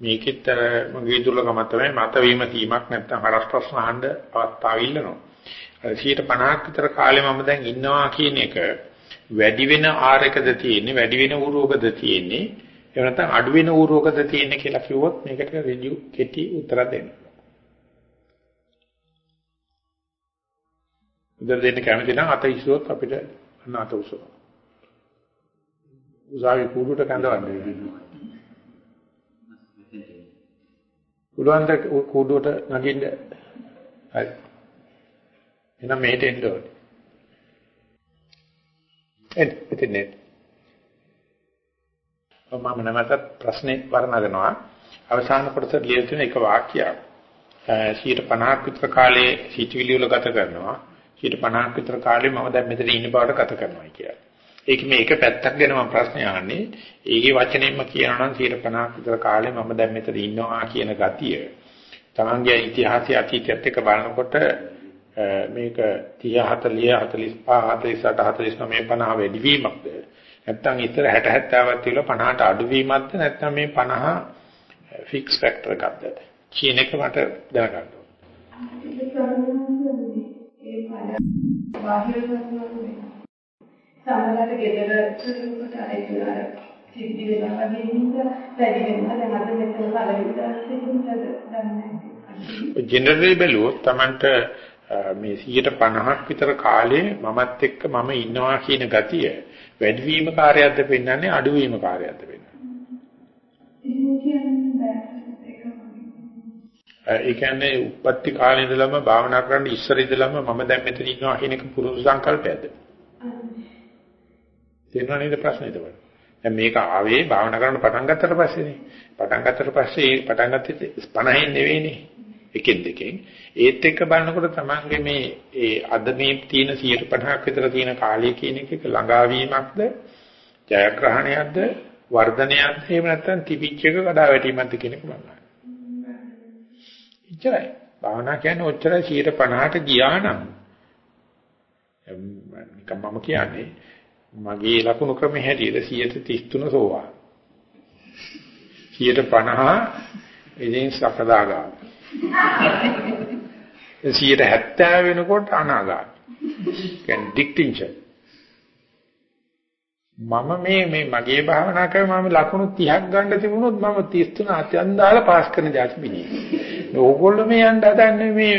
මේකෙත් මගේ දුර්ලභම තමයි මත වීම තීමක් නැත්නම් හරස් ප්‍රශ්න අහන්න අවස්ථාව ඉල්ලනවා. 150ක් විතර කාලේ මම දැන් ඉන්නවා කියන එක වැඩි වෙන ආරකද තියෙන්නේ වැඩි වෙන උරෝගද තියෙන්නේ එහෙම නැත්නම් අඩු වෙන උරෝගද තියෙන්නේ කියලා කිව්වොත් මේකට රිජු කෙටි උත්තර දෙන්න. උත්තර දෙන්න කැමති නම් අත ඉස්සුවොත් අපිට අනාත උසව. උසාවි කුඩුට කඳවන්නේ. පුළුවන් ද කුඩුවට නගින්න. හරි. එහෙනම් මෙහෙට එන්න ඕනේ. එන්න එතන. මම නැවතත් ප්‍රශ්නේ වර්ණනවා. අවසාන කොටස ලියලා තියෙන එක වාක්‍යයක්. 50ක් විතර කාලේ සිටිවිලි වල ගත කරනවා. 50ක් විතර කාලේ මම දැන් මෙතන ඉන්න බවට ගත කරනවා කියලා. ඒක මේ එක පැත්තක් ගැන මම ප්‍රශ්නේ අහන්නේ. ඒකේ වචනයෙන්ම කියනවා නම් 50ක් විතර කාලේ මම දැන් මෙතන ඉන්නවා කියන ගතිය. තමන්ගේ ඉතිහාසය අතීතයත් එක්ක බලනකොට මේක 30 40 45 48 49 50 වැඩි වීමක්ද නැත්නම් ඉතර 60 70ක් තියලා 50ට අඩු වීමක්ද? නැත්නම් මේ 50 ෆික්ස් ෆැක්ටර් එකක්ද? කියන එක මට දැනගන්න සමහරවිට ගෙදර කොට අරගෙන සිද්ධි වෙනවා වගේ නිසා වැඩි වෙනවා. දැන් අද මෙතන දවසේ ඉඳලා දන්නේ ජෙනරලි බැලුවොත් Tamanට මේ 150ක් විතර කාලේ මමත් එක්ක මම ඉන්නවා කියන ගතිය වැඩිවීම කාර්යයක්ද පෙන්වන්නේ අඩුවීම කාර්යයක්ද පෙන්වන්නේ? ඒ කියන්නේ උපත්ති කාලේ ඉඳලම භාවනා කරන්න ඉස්සර ඉඳලම මම දැන් මෙතන ඉන්නවා කියන එක පුරුදු සංකල්පයක්ද? තේරුණා නේද ප්‍රශ්නේ එතකොට? දැන් මේක ආවේ භාවනා කරන්න පටන් ගත්තට පස්සේනේ. පටන් ගත්තට පස්සේ පටන් ගත්තේ 50න් නෙවෙයිනේ. එකෙන් දෙකෙන් ඒත් එක්ක බලනකොට තමන්ගේ මේ ඒ අද මේ තියෙන 150ක් විතර තියෙන කාලය කියන එක ළඟාවීමක්ද ජයග්‍රහණයක්ද වර්ධනයක්ද එහෙම නැත්නම් තිබිච්ච එක කඩා වැටීමක්ද කියන එක බලන්න. ඉච්චරයි. භාවනා කියන්නේ ඔච්චරයි 150ට ගියා නම් නිකම් මම කියන්නේ මගේ ලකුණු ක්‍රමයේ හැටියට 133 සෝවා. 150 ඉතින් සකදාගා. 170 වෙනකොට අනාගාමී. කියන්නේ ඩික්ටින්ෂන්. මම මේ මේ මගේ භාවනා කරේ මම ලකුණු 30ක් ගන්න තිබුණොත් මම 33 අතයන් දාලා පාස් කරන જાති බිනිය. ඕගොල්ලෝ මේ යන්න හදන්නේ මේ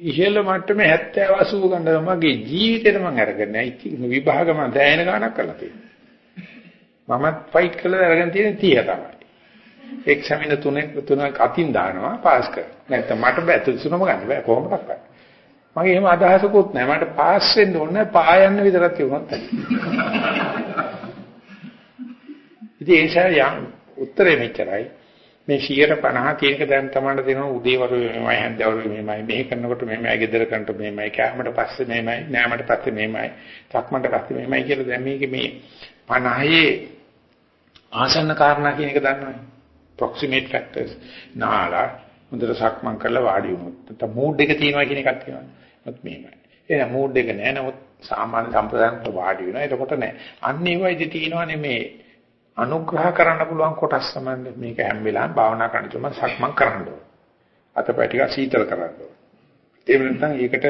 ඉහළ මට්ටමේ 70 80 ගන්න මගේ ජීවිතේට මම අරගෙන නැහැ. විභාග මම දැයන ගානක් කරලා තියෙනවා. මමත් ෆයිට් කළා අරගෙන තියෙන 30 තමයි. එක්සැමින තුනෙක් තුනක් අතින් දානවා පාස් කරනවා. නැත්නම් මට බෑ තුනම ගන්න බෑ කොහොමදක් බෑ. මගේ එහෙම අදහසකුත් නැහැ. මට පාස් වෙන්න ඕනේ පා යන්න විතරක් තිබුණත් ඇති. ඉතින් ඒ නිසා යම් උත්තරේ මෙච්චරයි. මේ 150 තියෙනක දැන් තමයි දෙනවා උදේවරු මෙහෙමයි හැන්දවරු මෙහෙමයි මෙහෙ කරනකොට මෙහෙමයි ගෙදර කන්ට මෙහෙමයි කැමරට පස්සේ මෙහෙමයි නෑමට පස්සේ මෙහෙමයි සක්මන්ට පස්සේ මෙහෙමයි කියලා දැන් මේකේ මේ 50 ආසන්න කාරණා කියන එක දන්නවනේ proximate factors නාලා හොඳට සක්මන් කරලා වාඩි වුණොත් නැත්නම් මූඩ් එක තියෙනවා කියන එකක් තියෙනවා. මොකද මෙහෙමයි. එහෙනම් මූඩ් එක නෑ නමුත් සාමාන්‍ය සම්ප්‍රදායන්ට වාඩි වෙනවා. එතකොට නෑ. අන්න ඒ වයිද තියෙනවානේ මේ අනුග්‍රහ කරන්න පුළුවන් කොටස් සම්බන්ධ මේක හැම වෙලාවෙම භාවනා කරන තුම සක්මන් කරන්න ඕන. අතපය ටික සීතල කරන්න ඕනේ. ඒ වෙනත්නම් ඒකට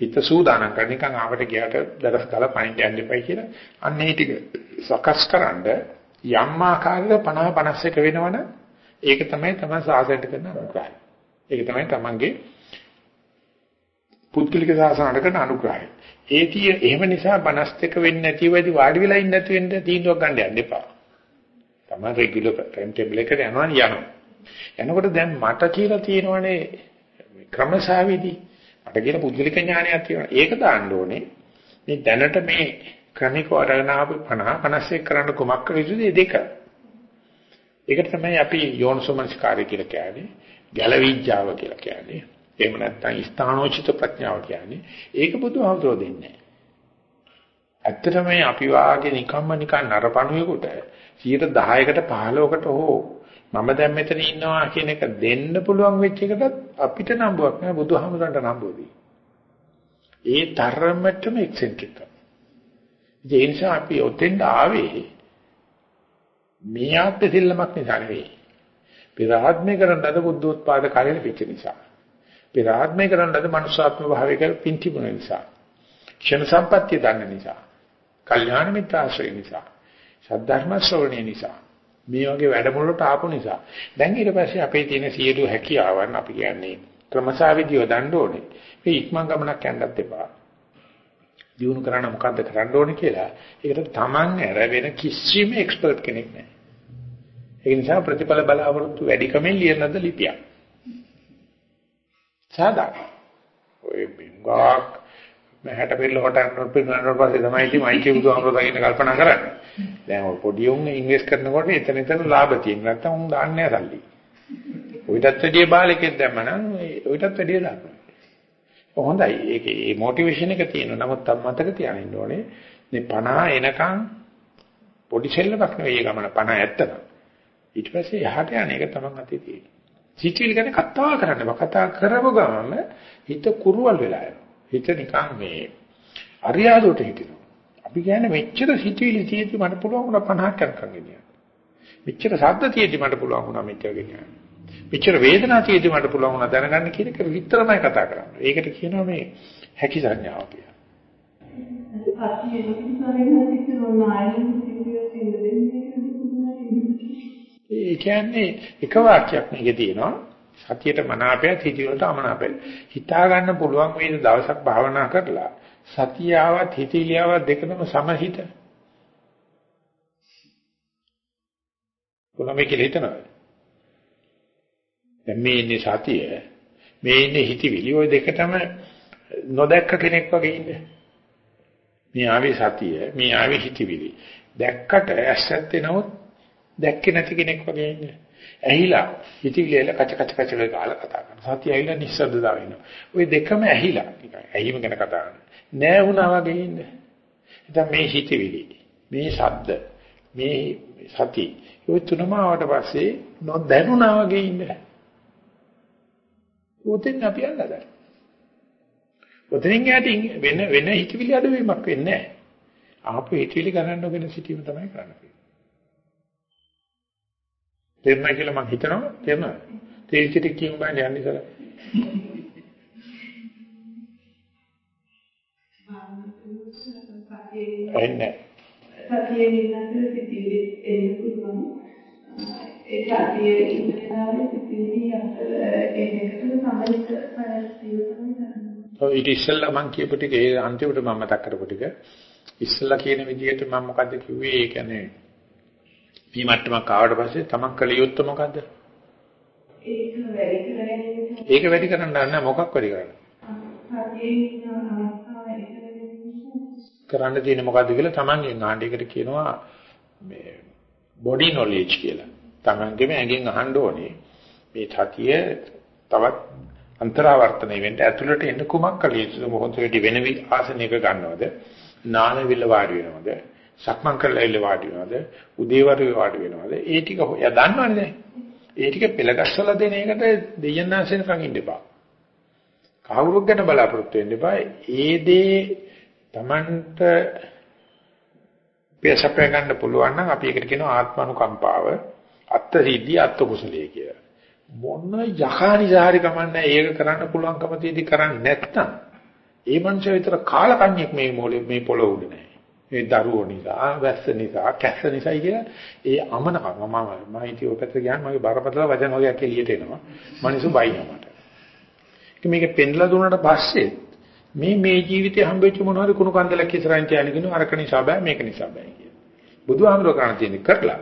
හිත සූදානම් කරන නිකන් ආවට ගියාට දරස් ගාලා පයින් යන්න එපයි කියලා. අන්න ඒ ටික සකස්කරනද යම් ආකාරයක 50 51 වෙනවනම් ඒක තමයි තමයි සාසනයට කරන අනුග්‍රහය. ඒක තමයි තමන්ගේ පුද්ගලික සාසනයට කරන අනුග්‍රහය. ඒතිය එහෙම නිසා 51 වෙන්නේ නැතිවදී වාඩි වෙලා ඉන්න නැති වෙන්න තීන්දුවක් ගන්න යන්න එපා. තමයි රෙගියුලර් ටයිම් ටේබල් එකට යනවා යනවා. එනකොට දැන් මට කියලා තියෙනවනේ ක්‍රමසාවිදි මට කියලා පුද්ගලික ඥානයක් තියෙනවා. ඒක දාන්න ඕනේ. මේ දැනට මේ ක්‍රමිකව අරගෙන ආපු 50 51 කරන්න කොමක් කරුද දෙක. ඒකට තමයි අපි යෝනිසෝමනස්කාරය කියලා කියන්නේ. ගැලවිඥාව කියලා කියන්නේ. එහෙම නැත්නම් ස්ථානෝචිත ප්‍රඥාව කියන්නේ. ඒක බුදුහාමුදුරෝ දෙන්නේ ඇත්තටම අපි වාගේ නිකම්ම නිකන් නරපණුවෙකුට 10%කට 15කට හෝ මම දැන් මෙතන ඉන්නවා කියන එක දෙන්න පුළුවන් වෙච්ච එකටත් අපිට නම්බුවක් නෑ බුදුහාමුදුරන්ට නම්බුවදී. ඒ තරමටම එක්සෙන්ට්‍රික්. ඒ නිසා අපි ඔතෙන්ට ආවේ මේ ආත්ම දෙල්ලමක් නිසා නෙවෙයි. පෙරාත්මේ කරන ලද බුද්ධෝත්පාද කාර්යය පිට නිසා. පෙරාත්මේ කරන ලද මනුෂ්‍යාත්ම භාවයක පින්තිබුන නිසා. ක්ෂණ සම්පත්‍ය දන්න නිසා. කල්යාණ මිත්‍රාශ්‍රය නිසා. සද්ධර්ම ශ්‍රවණය නිසා. මේ වගේ වැඩමුළුවට ආපු නිසා. දැන් ඊට පස්සේ අපේ තියෙන සියලු හැකියාවන් අපි කියන්නේ ක්‍රමසාවිදිව දන්න ඕනේ. මේ ඉක්මන් ගමනක් යන්නත් එපා. දිනු කරන්න මොකද්ද කරන්න ඕනේ කියලා. ඒකට Taman ඇර වෙන කිසිම එක්ස්පර්ට් කෙනෙක් නැහැ. ඒ නිසා ප්‍රතිඵල බලාපොරොත්තු වැඩි කමෙන් ලියනද ලිපියක්. සාදා. ඔය බින්ගාක් මහට පෙරල හොටන්න පින්නනට පස්සේ තමයි ඉතින් මයිකේ බුදුහාමරෝ දකින්න කල්පනා කරන්නේ. දැන් ඔය පොඩි උන් ඉන්වෙස්ට් කරනකොට එතන එතන ලාභ තියෙන. නැත්තම් උන් දාන්නේ නැහැ සල්ලි. ඔයිටත් වැඩිය බාලකෙක් දැම්මනම් ඔයිටත් වැඩිය දාන්න. හොඳයි. ඒකේ මේ මොටිවේෂන් එක තියෙනවා. නමුත් මතක තියාගන්න ඕනේ මේ 50 එනකන් පොඩි සෙල්ලමක් නෙවෙයි ගමන 50 ඇත්තම. ඊට පස්සේ එහාට යන එක තමන් අතේ තියෙනවා. සිතිවිලි ගැන කතා කරන්න බෑ. කතා කරව ගමම හිත කුරුවල් වෙලා යනවා. හිත නිකන් මේ අරියාදුවට හිටිනවා. අපි කියන්නේ මෙච්චර සිතිවිලි තියෙද්දි මට පුළුවන් වුණා 50ක් කරකම් ගෙනියන්න. මෙච්චර ශබ්ද තියෙද්දි මට පුළුවන් වුණා මෙච්චර ගෙනියන්න. මෙච්චර වේදනාව තියෙද්දි මට පුළුවන් වුණා දැනගන්න කියන එක විතරමයි කතා කරන්නේ. ඒකට කියනවා මේ හැකි සංඥාව කියලා. පස්සේ එනකොට සරේන සිත් නොනායින් සිතිවිලි ඒ කියන්නේ එක වාක්‍යයක් මේකේ තියෙනවා. සතියට මනාපය හිතවිලට අමනාපය. හිතා ගන්න පුළුවන් වේද දවසක් භාවනා කරලා සතියාවත් හිතවිලියාවත් දෙකම සමහිත. කොහොමද කියලා හිතනවා. දැන් මේ ඉන්නේ සතිය මේ ඉන්නේ හිතවිලි ওই දෙකටම නොදැක්ක කෙනෙක් වගේ ඉන්නේ. මේ ආවේ සතිය මේ ආවේ හිතවිලි. දැක්කට ඇස්සත් වෙනවොත් දැක්කේ නැති කෙනෙක් වගේ ඉන්නේ. ඇහිලා හිතවිලිල කච කච කච ගාලා කතා කරනවා. සතිය ඇහිලා නිස්සද්දතාව වෙනවා. ওই දෙකම ඇහිලා නිකන් ඇහිම ගැන කතා කරනවා. නෑ වුණා වගේ ඉන්නේ. දැන් මේ හිතවිලි, මේ ශබ්ද, මේ සති. ඔය තුනම ආවට පස්සේ නොදැනුණා වගේ ඉන්නේ. උතෙන් අපි යන්නද? උතෙන් යටින් වෙන වෙන හිතවිලි අඩුවීමක් වෙන්නේ නෑ. ආපු හිතවිලි ගණන් නොගෙන සිටීම තමයි කරන්නේ. තේරුණා කියලා මම හිතනවා තේරුණා. තේරිච්චට කියමු බෑ යන්නේ ඉතල. එන්නේ. සතියේ නිරන්තර සිටිවිලි එන්න පුළුවන්. ඒ සතියේ ඉඳලානේ සිටිවිලි අතර ඒ දෙකම සමහිත පරිස්තිය තමයි ඔව් ඊට ඉස්සෙල්ලා මම කියපු ටික ඒ අන්තිමට මම මතක් කරපු ටික ඉස්සෙල්ලා කියන විදිහට මම මොකද්ද කිව්වේ ඒ කියන්නේ මේ මට්ටමක් ආවට පස්සේ තමන් කළ යුත්තේ මොකද්ද? ඒක වැඩි කරගන්න. ඒක වැඩි කරන්න නැහැ මොකක් වැඩි කරන්න? කරන්න තියෙන්නේ මොකද්ද කියලා තමන්ගෙන් අහන්න. ඒකට කියනවා මේ බොඩි නොලෙජ් කියලා. තමන්ගේම ඇඟෙන් අහන්න ඕනේ. මේ සතිය තවත් අන්තරාවර්තනය වෙන්න ඇතුළට එන්න කුමක් කළ යුතුද? මොහොත වෙඩි වෙන ආසනයක ගන්නවද? නාන විල වාඩි වෙනවද? සක්මන් කරලා ඉල්ල වාඩි වෙනවද? උදේවරු වාඩි වෙනවද? ඒ ටික එයා දන්නවනේ දැන්. ඒ ටික පෙළගස්සලා දෙන එකට දෙයන්නාසෙනකන් ඉන්න එපා. කවුරුත් ගැන බලාපොරොත්තු වෙන්න එපා. ඒ දේ Tamanට පෙසපේ ගන්න පුළුවන් නම් අපි ඒකට කියනවා ආත්මනුකම්පාව. අත්ත සිද්ධි අත්ත කුසලයේ කියලා. මොන යකානිසාරි කමන්නේ ඒක කරන්න පුළුවන්කම තියෙදි කරන්නේ නැත්තම් ඒ මනුස්සය විතර කාලකන්ණියෙක් මේ මොලේ මේ පොළොව උඩ නැහැ. ඒ දරුවෝ නිසා, වැස්ස නිසා, කැස්ස නිසායි කියලා ඒ අමනකම මම මම ඉතින් ඔය පැත්තට ගියාම මගේ බරපතල වචන වගේක් එළියට එනවා. මිනිස්සු බයිනවා මට. ඒක මේක පෙන්ලා දුන්නාට පස්සේ මේ මේ ජීවිතේ හම්බෙච්ච මොනවාරි කුණු කන්දලක් ඉස්සරහින් තියාගෙන අරක නිසා බෑ මේක නිසා බෑ කියලා. බුදුහාමුදුරුවෝ කරණ තියෙන කරලා.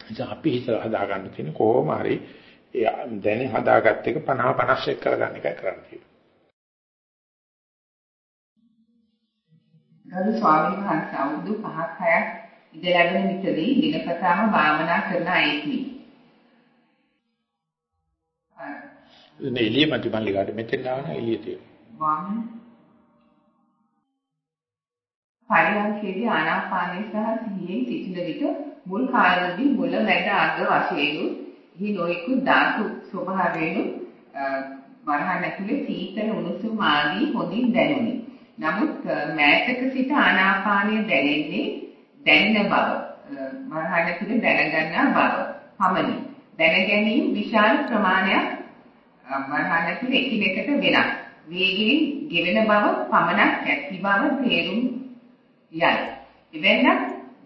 ඉතින් අපි හිතලා හදා ගන්න තියෙන කොහොම හරි දැන හදාගත්ත එක 50 50 එක් කරගන්න එකයි කරන්න ගරු ස්වාමීන් වහන්සේ අවුරුදු 5ක් 6ක් ඉඳලාගෙන විතරදී දිනපතාම භාවනා කරන අයෙක්නි. නේ එළිය මැදි මල්ලිකාට මෙතෙන් ආවන එළිය තියෙනවා. වම් පරිවර්තයේදී ආනාපානය සහ සිහියෙන් සිටින විට මුල් කාලවලදී මුල මැද අග වශයෙන් හි නොයෙකු ධාතු ස්වභාවයෙන් වරහන් ඇතුලේ සීතල උණුසුම් ආදී හොඳින් දැනුනි. නමුත් මෑතක සිට ආනාපානය දැනෙන්නේ දැනෙන බව. වරහන් ඇතුලේ දැනගන්නා බව. පමණි. දැන ගැනීම විශාල ප්‍රමාණයක් වරහන් ඇතුලේ එකිනෙකට වෙනස්. වේගයෙන් ගෙවෙන බව පමණක් ඇති බව තේරුම් යයි. එවෙන්නක්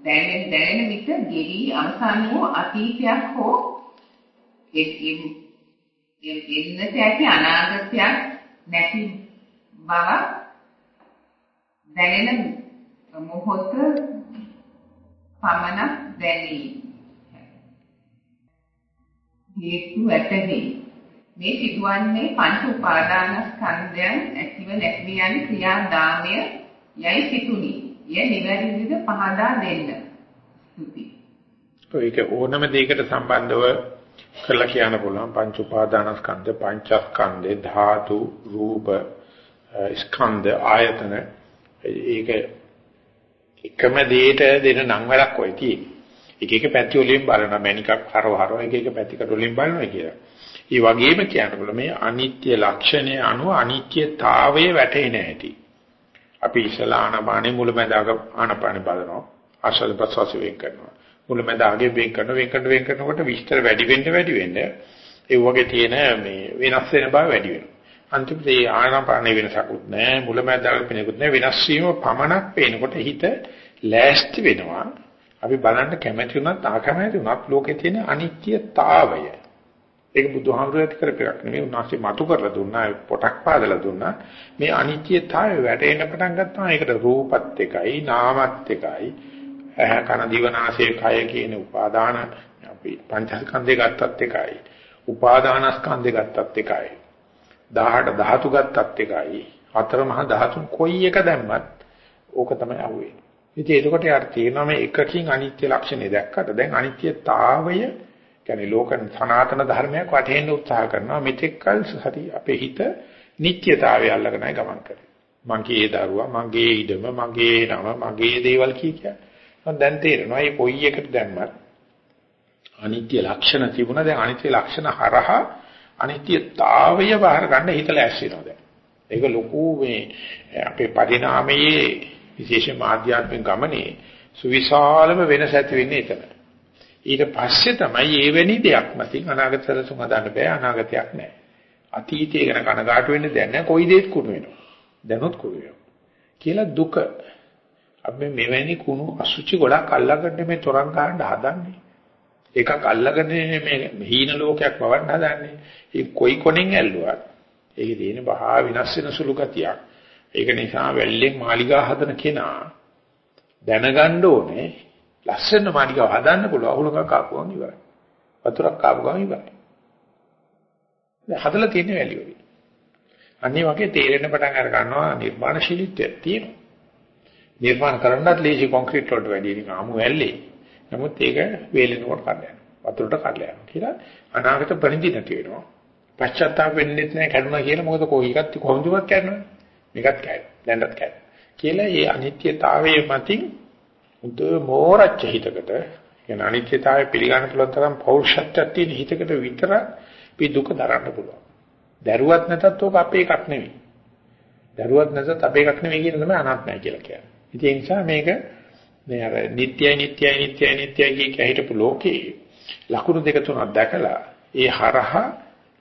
දැනෙන දැනෙන විට ගෙවි අවසන් වූ අතීතයක් හෝ එන්නට ඇති අනාගතයක් නැති බව දැනෙන මොහොත පමණක් දැනේ. හේතු ඇතෙහි මේ සිදුවන්නේ පංච උපාදානස්කන්ධයන් ඇතිව නැතිව යන ක්‍රියාදාමය යයි සිතුනි. ය නිවැරදිව පහදා දෙන්න. ස්තුති. ඒක ඕනම දෙයකට සම්බන්ධව කරලා කියන්න පුළුවන් පංච උපාදානස්කන්ධ පංචස්කන්ධේ ධාතු රූප ස්කන්ධ ආයතන ඒක එකම දෙයට දෙන නම් වලක් ඔය තියෙන්නේ. එක එක පැති වලින් බලනවා මණිකක් හරව හරව එක එක පැතිකඩ වලින් බලනවා කියලා. ඒ වගේම කියනකොට මේ අනිත්‍ය ලක්ෂණය අනුව අනිත්‍යතාවය වැටෙන්නේ නැහැටි. අපි ඉස්සලා ආනපානෙ මුලමඳාක ආනපානෙ බලනවා. ආශ්වාස ප්‍රශ්වාස වෙන් කරනවා. මුලමඳාගේ වෙන් කරන වෙන් කරන වෙන් කරනකොට විස්තර වැඩි වෙන්න වැඩි වෙන්න ඒ වගේ තියෙන මේ වෙනස් වෙන බව වැඩි වෙනවා. අන්තිමට මේ ආනාපාන වෙනසකුත් නැහැ මුලමඳාක පෙනෙකුත් නැහැ. වෙනස් වීම පමණක් පේනකොට හිත ලෑස්ති වෙනවා. අපි බලන්න කැමැති වුණත් අකමැති වුණත් ලෝකේ තියෙන අනිත්‍යතාවය. ඒක බුදුහාමුදුරුවෝ ඇති කරපයක් නෙමෙයි. උන්වහන්සේ මතු කරලා දුන්නා පොටක් පාදලා දුන්නා. මේ අනිත්‍යතාවය වැටෙන්න පටන් ගත්තා ඒකට රූපත් එකයි නාමත් එකයි. ඇහ කන දිව නාසය කය කියන උපාදාන අපි පංචස්කන්ධය ගත්තත් එකයි. උපාදානස්කන්ධය ගත්තත් එකයි. 18 ධාතු ගත්තත් එකයි හතර මහා ධාතුන් කොයි එක දැම්මත් ඕක තමයි අහුවෙන්නේ. ඉතින් එතකොට යාට තේරෙනවා මේ එකකින් අනිත්‍ය ලක්ෂණය දැක්කට. දැන් අනිත්‍යතාවය කියන්නේ ලෝක සනාතන ධර්මයක් වටහෙන්න උත්සාහ කරනවා. මෙතෙක්කල් සති අපේ හිත නිට්ටයතාවය අල්ලගෙනයි ගමන් කරන්නේ. මගේ දරුවා මගේ ඉඩම මගේ නම මගේ දේවල් කී කිය. දැන් තේරෙනවා මේ කොයි එකට දැම්මත් අනිත්‍ය ලක්ෂණ තිබුණා. දැන් අනිත්‍ය ලක්ෂණ හරහා අනිත්‍යතාවය බාහිර ගන්න හිතලා ඇස්සෙනවා දැන් ඒක ලොකු මේ අපේ පරිණාමයේ විශේෂ මාධ්‍යාත්මික ගමනේ සුවිශාලම වෙනස ඇති වෙන්නේ එතන ඊට පස්සේ තමයි එවැනි දෙයක් මතින් අනාගත සැලසුම් හදන්න බෑ අනාගතයක් නෑ. අතීතය ගැන කනගාටු වෙන්න දැන් නෑ කොයි දෙයක් කුණු වෙනවා. දැනුත් කුණු වෙනවා. කියලා දුක. අපි මෙවැනි කුණු අසුචි ගොඩක් අල්ලගන්න මේ තරංග ගන්න හදන්නේ. එකක් අල්ලගෙන මේ හීන ලෝකයක් වවන්න හදන්නේ. ඒ කොයි කොනෙන් ඇල්ලුවත් ඒකේ තියෙන බහා විනාශ වෙන සුළු ගතියක්. ඒක නිසා වැල්ලෙන් මාලිගා හදන කෙනා දැනගන්න ඕනේ ලස්සන මාලිගාව හදන්න පුළුවන් අහුලක කාපුවම ඉවරයි. වතුරක් කාපු ගමන් ඉවරයි. දැන් හදලා තියෙන වැලිය වගේ. අනිත් වගේ තේරෙන්න පටන් අර ගන්නවා නිර්මාණශීලීත්වය තියෙනවා. නිර්මාණ කරන්නත් ලේසි කොන්ක්‍රීට් වලට වැඩිය නිකන් අමු වැල්ලේ. නමුත් ඒක වේලෙනකොට කඩලා යනවා. වතුරට කඩලා යනවා කියලා අනාගත පරිදි නැති වෙනවා. පශ්චාත්තාප වෙන්නෙත් නැහැ කැඩුනා කියලා මොකද කොයි එකත් කොහොමදවත් කැඩනවා. මේකත් කැඩෙනවා. දැන්වත් කැඩෙනවා. කියලා මේ අනිත්‍යතාවයේ මතින් උද මෝරච්ච හිතකට කියන අනිත්‍යතාවය පිළිගන්න පුළුවන් තරම් පෞරුෂත්වයක් තියෙන හිතකට විතර අපි දුක දරන්න පුළුවන්. දරුවත් නැතත් ඕක අපේ එකක් නෙවෙයි. දරුවත් නැතත් අපේ එකක් නෙවෙයි කියන තමයි අනාත්මයි කියලා කියන්නේ. ඉතින් ඒ නිසා මේක මේ අර නිට්ටයයි නිට්ටයයි නිට්ටයයි නිට්ටයයි කිය හිටපු ලෝකේ ලකුණු දෙක තුනක් දැකලා ඒ හරහා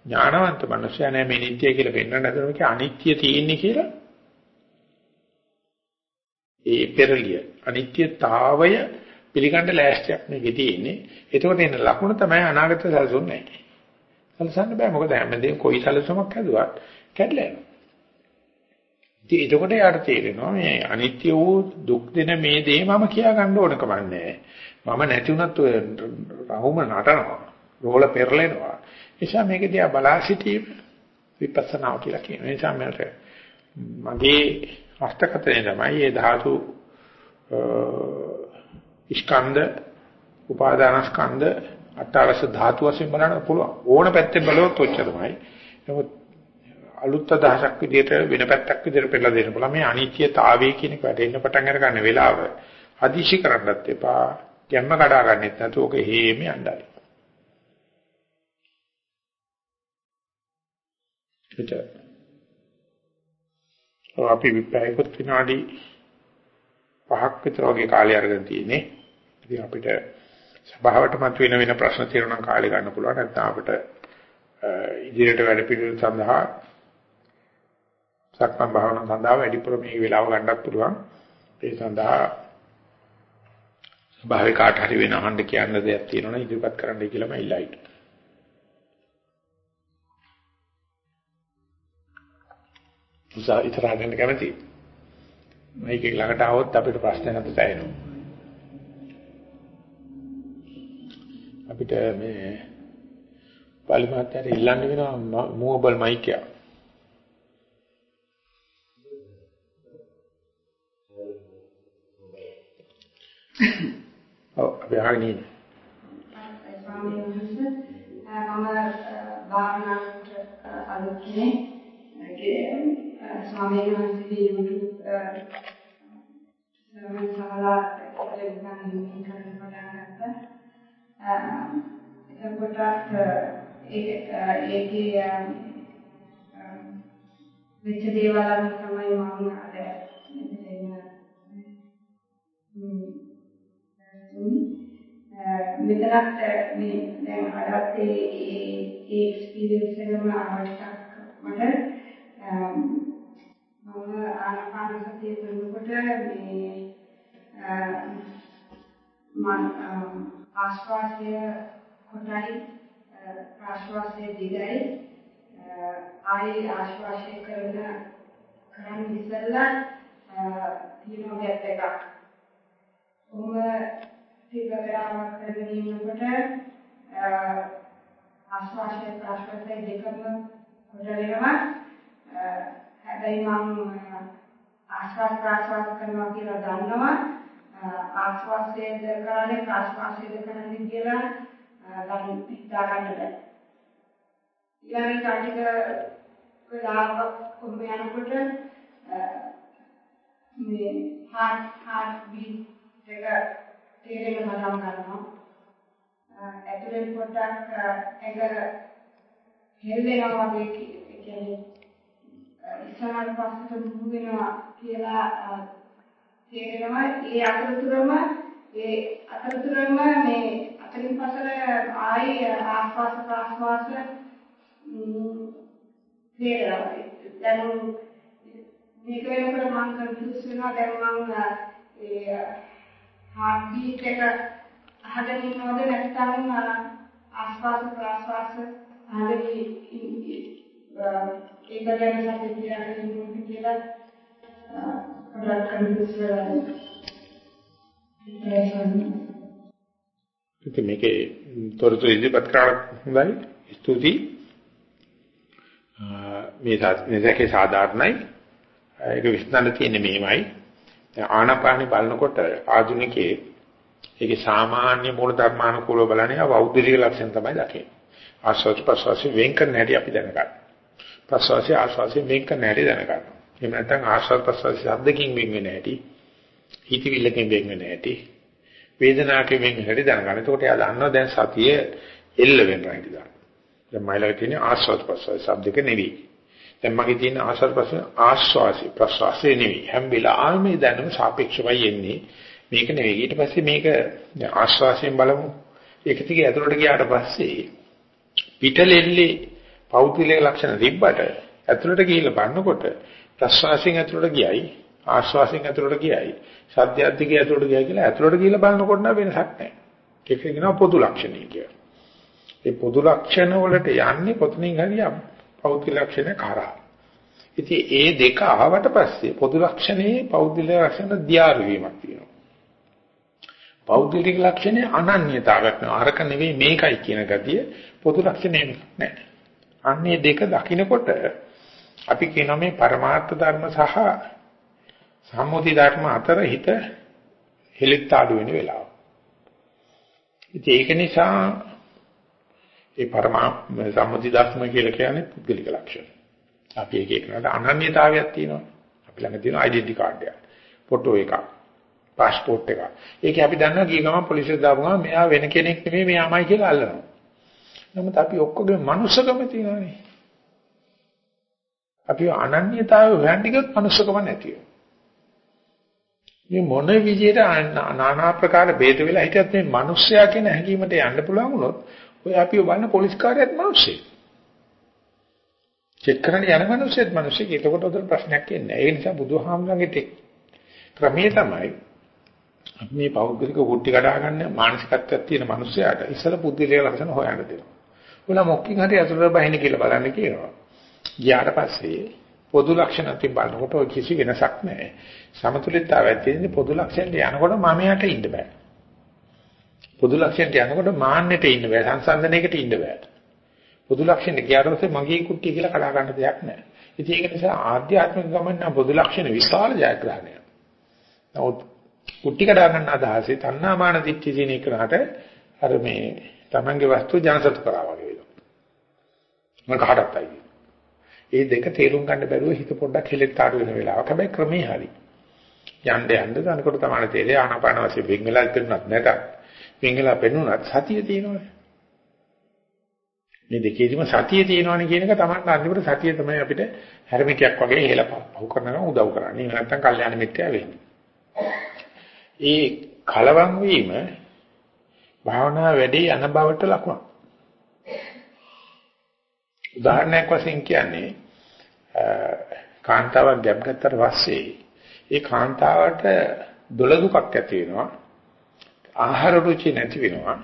ඥානවන්ත මනුස්සයා නෑ මේ නිට්ටය කියලා පෙන්වන්න හදන මේක අනිත්‍ය තියෙන්නේ කියලා ඒ පෙරලිය අනිත්‍යතාවය පිළිගන්න ලෑස්තියක් මේකේ තියෙන්නේ. එතකොට එන ලකුණ තමයි අනාගත සැලසුම් නැහැ. සැලසන්න බෑ මොකද හැමදේම කොයි සැලසුමක් හැදුවත් කැඩලා යනවා. ඉතින් එතකොට යාට තේරෙනවා මේ අනිත්‍ය වූ දුක් දෙන මේ දේ මම කියා ගන්න ඕන කමන්නේ. මම නැති වුණත් ඔය රහුම නටනවා. රෝල පෙරලෙනවා. නිසා මේක දිහා බලා සිටීම විපස්සනා කියලා කියනවා. ඒ නිසා මට මගේ අෂ්ටකතේ තමයි මේ ධාතු ස්කන්ධ උපාදාන ස්කන්ධ අටාරස ධාතු වශයෙන් බලන්න පුළුවන් ඕන පැත්තෙන් බලුවොත් ඔච්චරමයි නමුත් අලුත් අදහසක් විදිහට වෙන පැත්තක් විදිහට පෙළලා දෙන්න පුළුවන් මේ අනිත්‍යතාවය කියන එක වැටෙන්න පටන් අර ගන්න වෙලාව අදිශි කරන්නත් එපා ගැම්ම කඩා ගන්නෙත් නැතුව ඔක හේම යන්නයි එතන අපි විපෑයකොත් විනාඩි 5ක් විතර වගේ කාලය අරගෙන තියෙන්නේ. ඉතින් අපිට සභාවට මත වෙන වෙන ප්‍රශ්න තියෙනවා නම් කාලය ගන්න පුළුවන්. නැත්නම් අපිට ඉදිරියට වැඩ පිළිවෙල සඳහා සක්මන් භාවනාව සඳහා වැඩිපුර මේ වෙලාව ගන්නත් පුළුවන්. ඒ සඳහා සභාවේ කාට හරි වෙන අහන්න කියන්න දෙයක් තියෙනවා නම් ඉදිරිපත් කරන්නයි කියලා මම ඉල්ලයි. උසා ඉතරහට යන්න කැමති. මයික් එක ළඟට આવොත් අපිට ප්‍රශ්න නැත තැහෙනවා. අපිට මේ පාලිමාත්‍යට ඉල්ලන්න වෙනවා මූවබල් මයික් එක. [coughs] ඔව් අපි අහගෙන ඉන්නේ. මම භාවනාවට අලුත් කෙනෙක් ස්වාමීන් වහන්සේගේ YouTube සමන් සහලා ටෙලිග්‍රෑම් කරන පටන් ගත්තා. එතකොට ඒකේ වෙච්ච දේවල් අනුව තමයි මම අද මෙතනත් මේ දැන් අදත් ඒ ඒ එක්ස්පීරියන්ස් එකම අවශ්‍යක් මට මම ආනාපාන සතිය කරනකොට මේ මම ආශ්වාසය කොටයි ප්‍රාශ්වාසය දිගයි. ආයේ ආශ්වාසය කරන කරන් ඉස්සෙල්ලා තියෙන ගැප් එකක්. උම ටික වෙලාවක් කරගෙන ඉන්නකොට ආශ්වාසය ප්‍රාශ්වාසය දෙකම කොට වෙනවා හැබැයි මම ආශ්වාස ප්‍රාශ්වාස කරනවා කියලා දන්නවා ආශ්වාසයේද කරන්නේ ප්‍රාශ්වාසයේද කරන්නේ කියලා දැන් හිතා ගන්න බැහැ. ඊළඟ කාටික වෙලාවක් කොහොම යනකොට මේ heart heart beat එක තේරෙන්න පටන් ගන්නවා. ඇතුලෙන් පොඩ්ඩක් ඇඟ හෙල්ලෙනවා වගේ කියන්නේ ඉස්සරහට පස්සට මුහු වෙනවා කියලා තේරෙනවා. ඒ අතරතුරම ඒ අතරතුරම මේ අතරින් පස්සට ආයි ආස්වාස ප්‍රාස්වාස තේරෙනවා. දැන් මේක වෙනකොට මම කන්ෆියුස් වෙනවා. දැන් මම ඒ heart beat එක අහගෙන ඉන්නවද නැත්නම් ආස්වාස ප්‍රාස්වාස අහගෙන ඒක ගැන සැකේ කියලා ඉන්නේ කියලා පොඩ්ඩක් කන්ෆියුස් වෙලා ඉතින් මේකේ තොරතුරු ඉදිරිපත් කරලා හොඳයි. ස්තුතියි. මේ මේකේ සාධාරණයි. ඒක විශ්නන්න තියෙන්නේ මෙහෙමයි ආනාපානි බලනකොට ආධුනිකයේ ඒකේ සාමාන්‍ය මූල ධර්මානුකූලව බලන්නේ බෞද්ධික ලක්ෂණ තමයි දකින්නේ ආස්වාද ප්‍රසවාසයෙන් වෙන් කරන්න හැටි අපි දැනගන්න ප්‍රසවාසය ආශ්වාසයෙන් වෙන් කරන්න හැටි දැනගන්න. එහෙම නැත්නම් ආශ්වාස ප්‍රසවාස ශබ්දකින් වෙන් වෙන හැටි, හිතවිල්ලකින් වෙන් වෙන හැටි, වේදනාවකින් වෙන් වෙන හැටි දැනගන්න. එතකොට එයා දන්නවා දැන් සතිය එල්ල වෙනවා කියලා. දැන් මයිලක තියෙන ආශ්වාස ප්‍රසවාස ශබ්දක නෙවෙයි. දැන් මගේ තියෙන ආශ්වාස ප්‍රසවාස ආශ්වාසි ප්‍රසවාසය නෙවෙයි. හැම වෙලාවෙම මේ දැනුම සාපේක්ෂවයි එන්නේ. මේක නෙවෙයි. ඊට පස්සේ මේක ආශ්වාසයෙන් බලමු. ඒක ටික ඇතුළට ගියාට පස්සේ පිටලෙල්ලේ පෞද්ගලික ලක්ෂණ තිබ්බට ඇතුළට ගිහිල්ලා බලනකොට ප්‍රස්වාසයෙන් ඇතුළට ගියයි ආශ්වාසයෙන් ඇතුළට ගියයි සද්දයද්දිගේ ඇතුළට ගියයි කියලා ඇතුළට ගිහිල්ලා බලනකොට නම් වෙනසක් නැහැ. ඒක කියනවා පොදු ලක්ෂණයි කියලා. ඒ පොදු ලක්ෂණ වලට යන්නේ කොතනින් හරියක් පෞද්ගලික ලක්ෂණ කරා. ඉතින් ඒ දෙක ආවට පස්සේ පොදු ලක්ෂණේ පෞද්ගලික ලක්ෂණ දියාරු වීමක් තියෙනවා. පෞද්ගලික ලක්ෂණේ අනන්‍යතාවයක් නෙවෙයි අරක නෙවෙයි මේකයි කියන ගතිය පොදු ලක්ෂණේ නෑ. අන්නේ දෙක දකිනකොට අපි කියනවා මේ පරමාර්ථ ධර්ම සහ සම්මුති ධර්ම අතර හිත හෙලිත්තාඩු වෙන වෙලාව. ඉතින් ඒක නිසා ඒ පරමා සම්මුති ධර්ම කියලා කියන්නේ පුද්ගලික ලක්ෂණ. අපි එක එකනට අනන්‍යතාවයක් තියෙනවා. අපි ළඟ තියෙන ඩෙන්ටි කාඩ් එකක්. ෆොටෝ එකක්. પાස්පෝර්ට් එකක්. ඒක අපි දන්නවා ගිය ගමන් පොලිසියට දාපු ගමන් මෙයා වෙන කෙනෙක් නෙමෙයි මෙයාමයි කියලා අල්ලනවා. නමුත් අපි ඔක්කොගේ මනුස්සකම තියෙනවානේ. අපි අනන්‍යතාවය හොයන්න ගියොත් මනුස්සකම නැති වෙනවා. මේ මොන විදියට নানা ආකාර ભેද වෙලා හිටියත් මේ මිනිස්සයා කියන හැඟීමට යන්න පුළුවන් වුණොත් ඔය අපිව බලන පොලිස් කාර්යයත් මිනිස්සෙක්. චෙක් කරන්න යන මිනිස්සෙත් මිනිස්සෙක්. ඒකකොට උදේ ප්‍රශ්නයක් එන්නේ. ඒ නිසා බුදුහාමුදුරන්ගේ ක්‍රමයේ තමයි අපි මේ පෞද්ගලික කුට්ටි කඩා ගන්න මානසිකත්වයක් තියෙන මිනිස්සයාට ඉස්සල පුද්ගලික ලක්ෂණ හොයන්න දෙනවා. උනා මොකකින් හරි අතුරුර බහින්න කියලා බලන්න කියනවා. ගියාට පස්සේ පොදු ලක්ෂණ අතින් බලනකොට ඔය කිසි වෙනසක් නැහැ. සමතුලිතතාවය තියෙන්නේ පොදු ලක්ෂණට යනකොට මමයට ඉන්න බෑ. පොදු ලක්ෂණට යනකොට මාන්නෙට ඉන්න බෑ. සංසන්දනයකට ඉන්න බෑ. පොදු ලක්ෂණ ගියාට පස්සේ මගේ කුට්ටිය කියලා කඩා ගන්න දෙයක් නැහැ. ඉතින් ඒක නිසා ආධ්‍යාත්මික ගමන නම් පොදු ලක්ෂණ විශාල ජයග්‍රහණයක්. නමුත් කුට්ටි කඩා ගන්න අදහසේ තණ්හාමාන දිට්ඨි දින එකකට අර මේ තමන්ගේ වස්තු ජනසතු කරා වගේ වෙනවා. මම කහටත්යි. ඒ දෙක තේරුම් ගන්න බැරුව හිත පොඩ්ඩක් හෙලෙත් ආඩු වෙන වෙලාවක හැබැයි ක්‍රමේ හරි. යන්න යන්න යනකොට තමයි තේරෙන්නේ ආනාපාන වශයෙන් වෙංගලා පෙන්නුනත් නැතත් වෙංගලා පෙන්නුනත් සතිය තියෙනවනේ. මේ දෙකේදීම සතිය තියෙනවනේ කියන එක තමයි අන්තිමට සතිය තමයි අපිට හැරමිකයක් වගේ හෙලපව කරනවා උදව් කරන්නේ. නැත්තම් කල්යාණ මිත්‍යා වෙන්නේ. ඒ කලවම් වීම භාවනා වැඩි යන බවට ලකුණක්. උදාහරණයක් වශයෙන් කියන්නේ කාන්තාවක් ගැබ් ගත්තට පස්සේ ඒ කාන්තාවට දොළ දුකක් ඇති වෙනවා. ආහාර රුචි නැති වෙනවා.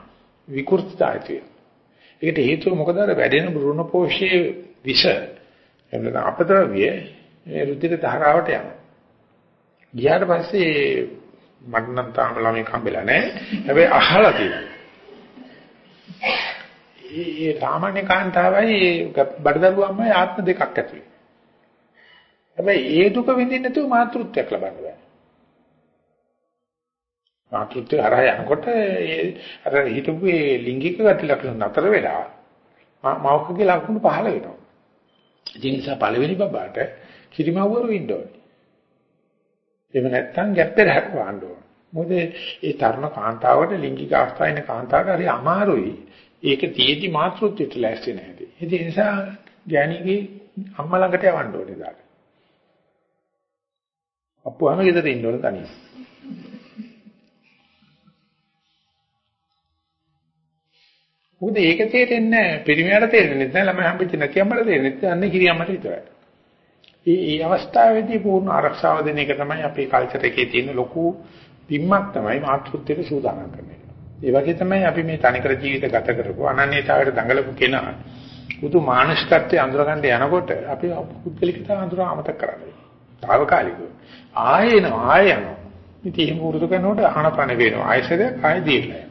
විකෘතිතාවය ඇති වෙනවා. ඒකට හේතුව මොකද අර වැඩෙන බ්‍රුණ පෝෂයේ විෂ එහෙම නැත්නම් අපද්‍රව්‍ය ඒ රුධිර ධාරාවට යනවා. ගියාට පස්සේ මට නම් තාම ළමයි හම්බෙලා නැහැ. හැබැයි අහලා තියෙනවා. ඒ සාමාන්‍ය කාන්තාවයි බඩදරුව අම්මයි ආත්ම දෙකක් ඇති වෙනවා. හැබැයි ඒ දුක විඳින්න නැතුව මාතෘත්වයක් ලබන්න බෑ. මාතෘත්වය හරහා යනකොට ඒ අර හිතපු ඒ ලිංගික ගති ලක්ෂණ නතර වෙලා මවකගේ ලක්ෂණ පහළ වෙනවා. ඒ නිසා පළවෙනි බබාට කිරිමව්වරු ඉන්න ඕනේ. එහෙම නැත්නම් ගැප්පේ රහට වහන්න ඕනේ. මොකද ඒ තරුණ කාන්තාවට ලිංගික අවස්ථාවේ ඉන්න කාන්තාවට හරි අමාරුයි. ඒක තියෙදි මාතෘත්වයට ලෑස්ති නැහැ. ඒ නිසා ගෑණිගේ අම්මා ළඟට යවන්න ඕනේ දාට. අප්පුවාම ගෙදර ඉන්න ඕන තනියම. මොකද ඒක තේරෙන්නේ නැහැ. පිරිමියාට තේරෙන්නේ නැහැ. ළමයි හම්බෙච්ච නැති අම්මට තේරෙන්නේ නැහැ. අන්නේ කිරියම්මට විතරයි. මේ මේ අවස්ථාවේදී පූර්ණ ආරක්ෂාව දෙන එක තමයි අපේ කල්චර් එකේ තියෙන ලොකු පිම්මක් තමයි මාතෘත්වයට සූදානම් කරන්නේ. ඒ වගේ තමයි අපි මේ තනිකර ජීවිත ගත කරපු අනන්‍යතාවයට දඟලපු කෙනා බුදු මානසිකත්වයේ අඳුරගන්න යනකොට අපි පුද්ගලිකතාව අඳුර අමතක කරන්නේ. తాවකාලිකව. ආයෙන ආයන. ඉතින් එහෙම වරුදු කරනකොට ආනපන වෙනවා. ආයසරයක් ආයෙ දීලා.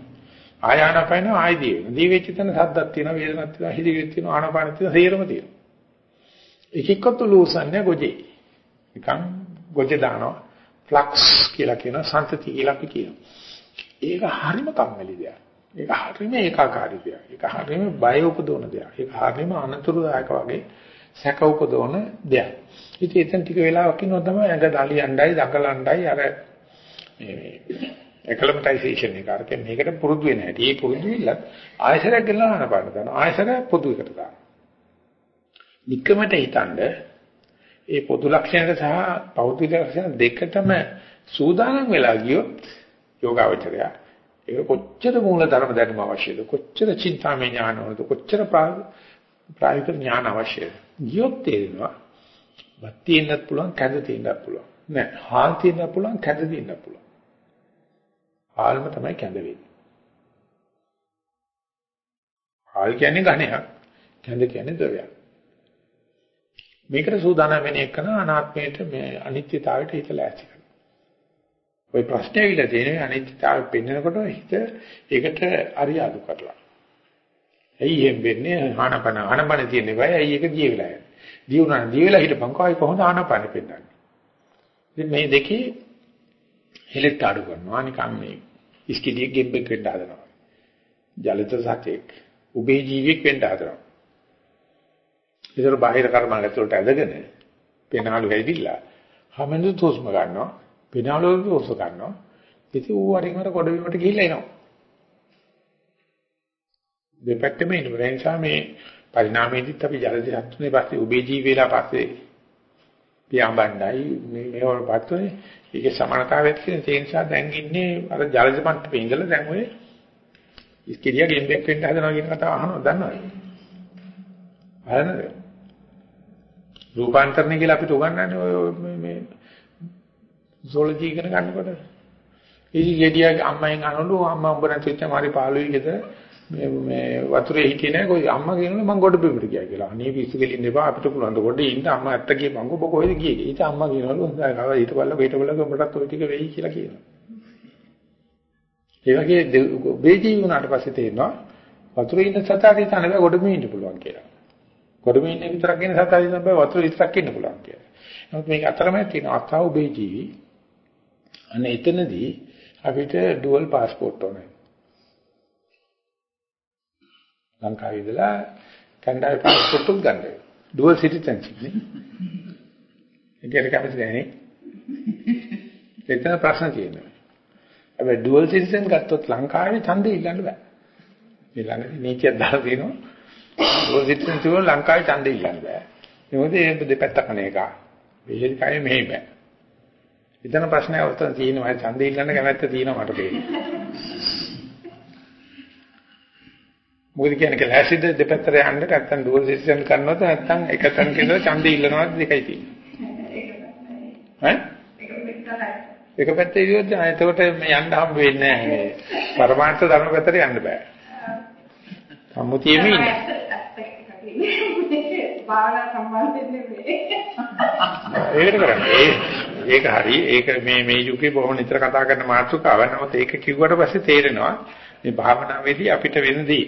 ආය ආනපන ආයෙ දීලා. දීවෙච්ච තැන සද්දක් තියෙනවා, වේදනක් තියෙනවා, හිලිවිලක් තියෙනවා, ආනපන තියෙනවා, සේරම තියෙනවා. එකෙක්වත් ලූසන්නේ ගොජේ. නිකන් ගොජ දානවා. ෆ්ලක්ස් කියලා කියන සම්තති කියලා අපි කියනවා. ඒක හරිම කම්මැලි දෙයක්. ඒක හරිම ඒකාකාරී දෙයක්. ඒක හරිම බය උපදවන දෙයක්. ඒක හරිම අනතුරුදායක වගේ සැක උපදවන දෙයක්. ඉතින් එතන ටික වෙලාවක් ඉන්නවා තමයි ඇඟ දලියණ්ඩයි දකලණ්ඩයි අර මේ එකලමටයිසේෂන් එක අර මේකට පුරුදු වෙන හැටි. ඒ පුරුදු විල්ලත් ආයසරයක් ගෙනලා හන පාන දානවා. ආයසර පොදු එකට දානවා. නිකමට හිතනද ඒ පොදු ලක්ෂණයට සහ පෞද්ගලික ලක්ෂණ දෙකටම සූදානම් වෙලා ගියොත් යෝගාවචරය ඒක කොච්චර මූල ධර්ම දැනුම අවශ්‍යද? කොච්චර චින්තාමය ඥාන ඕනද? කොච්චර ප්‍රායෝගික ඥාන අවශ්‍යද? ගියොත් තේරෙනවා. වත් තියෙන්නත් පුළුවන්, කැඳ තියෙන්නත් පුළුවන්. නෑ, හාල් තියෙන්නත් පුළුවන්, කැඳ තියෙන්නත් පුළුවන්. හාල්ම තමයි කැඳ වෙන්නේ. හාල් කියන්නේ ඝනයක්, කැඳ කියන්නේ ද්‍රවයක්. මේකට සූදානම් වෙන එක අනාත්මයට මේ අනිත්‍යතාවයට හිතලා ඇති කරනවා. ওই ප්‍රශ්නේ ඇවිල්ලා තියෙන්නේ අනිත්‍යතාවය පෙන්වනකොට හිත ඒකට අරියාදු කරලා. ඇයි එහෙම වෙන්නේ? ආනපන ආනපන තියෙන බය ඇයි ඒක දිය වෙලා යන්නේ? දිය උනා දිය වෙලා හිටපන් කොහොයි කොහොමද ආනපන පෙන්වන්නේ? ඉතින් මේ දෙකේ හෙලෙත් අඩු කරනවා නිකන් මේ ඉස්කිඩියෙක් ගෙම්බෙක් වෙන්න හදනවා. ජලිත සතෙක් උබේ ජීවියෙක් වෙන්න හදනවා. ඒතර බාහිර කර්මයන් ඇතුළට ඇදගෙන පෙනාලු හැදිලා හැමදෙම තෝස්ම ගන්නවා. පෙනාලු තෝස්ම ගන්නවා. ඉතින් ඌ වරින් වර කොට බිමට ගිහිල්ලා එනවා. දෙපැත්තම ඉන්න ඒ නිසා මේ පරිණාමයේදීත් අපි ජලදී සත්තුනේ පස්සේ උබේ ජීවිලා පස්සේ පියාඹණ්ඩයි මේ මේවල පත්තුනේ ඒකේ සමානතාවයක් තියෙන ඒ නිසා දැන් ඉන්නේ අර ජලජ මට්ටමේ ඉඳලා දැන් ඔය ඉස්කිරියා ගෙම්බෙක් වෙන්න හදනවා කියන කතාව අහනවා දන්නවද? අහනද? රූපාන්තරණය කියලා අපිට උගන්වන්නේ ඔය මේ සෝලජි ඉගෙන ගන්නකොට. ඉතින් ගෙඩියා අම්මෙන් අහනලු අම්මා උඹ නැතිච්ච මාරි පාළුයි ගෙදර මේ මේ වතුරේ හිටියේ නැහැ කොයි අම්මා කියනවා මං ගොඩ බිමට ගියා කියලා. අනේ පිස්සු කෙලින්න එපා අපිට පුළුවන් ද ගොඩේ ඉන්න අම්මා ඇත්ත කියපන් ඔබ කොහෙද ගියේ කියලා. ඊට අම්මා කියනවලු හොඳයි ආවා ඊට බලලා ඊට බලලා ඔබටත් ওই ටික වෙයි කියලා කියනවා. ඒ වගේ බේජී වුණාට පස්සේ තේරෙනවා වතුරේ ඉන්න සතාට ඉතන බෑ ගොඩ බිමේ ඉන්න පුළුවන් කියලා. ගොඩ බිමේ ඉන්න විතරක් ඉන්න සතාට ඉතන බෑ වතුරේ විතරක් ඉන්න පුළුවන් කියලා. නමුත් මේක අතරමැද තියෙන අතව බේජීවි. අනේ එතනදී අපිට ඩුවල් પાස්පෝර්ට් ඕනේ. ලංකාවේ ඉඳලා කැනඩාවේ પાස්පෝර්ට් උත් ගන්න. ඩුවල් සිටිසන්ෂිප් නේ. ඒකට කැමති නැහැ නේ. එතන ප්‍රශ්න තියෙනවා. හැබැයි ඩුවල් සිටිසන් ගත්තොත් ලංකාවේ ඡන්දෙ ඉල්ලන්න බෑ. මේ ළඟදී නීතියක් දාලා තියෙනවා. ඩුවල් සිටිසන් තුන ලංකාවේ ඡන්දෙ ඉල්ලන්න බෑ. මොකද ඒ දෙපැත්ත කන එක. විශේෂයි මෙහෙම බෑ. එතන ප්‍රශ්නයක් උත්තර තියෙනවා. ඡන්දෙ ඉල්ලන්න කැමැත්ත තියෙනවා මට පේන්නේ. මොකද කියන්නේ කැලෑසිද දෙපැත්තට යන්න නැත්නම් ඩුවල් සිස්ටම් කරනවද නැත්නම් එක තැනක ඉඳලා ඡන්දෙ ඉල්ලනවද දෙකයි තියෙන්නේ. ඈ? එක පැත්තේ ඉතින් එතකොට මේ යන්න හම්බ වෙන්නේ නැහැ මේ පරමාර්ථ ධර්ම පැත්තට යන්න බෑ. සම්මුතියෙම ඉන්න. භාවනා සම්බන්ධයෙන් නෙමෙයි. ඒකට කරන්නේ. ඒක හරි. ඒක මේ මේ යුගයේ බොහොම නිතර කතා කරන මාතෘකාවක්. නමුත් ඒක කිව්වට පස්සේ තේරෙනවා මේ භාවනාවේදී අපිට වෙනදී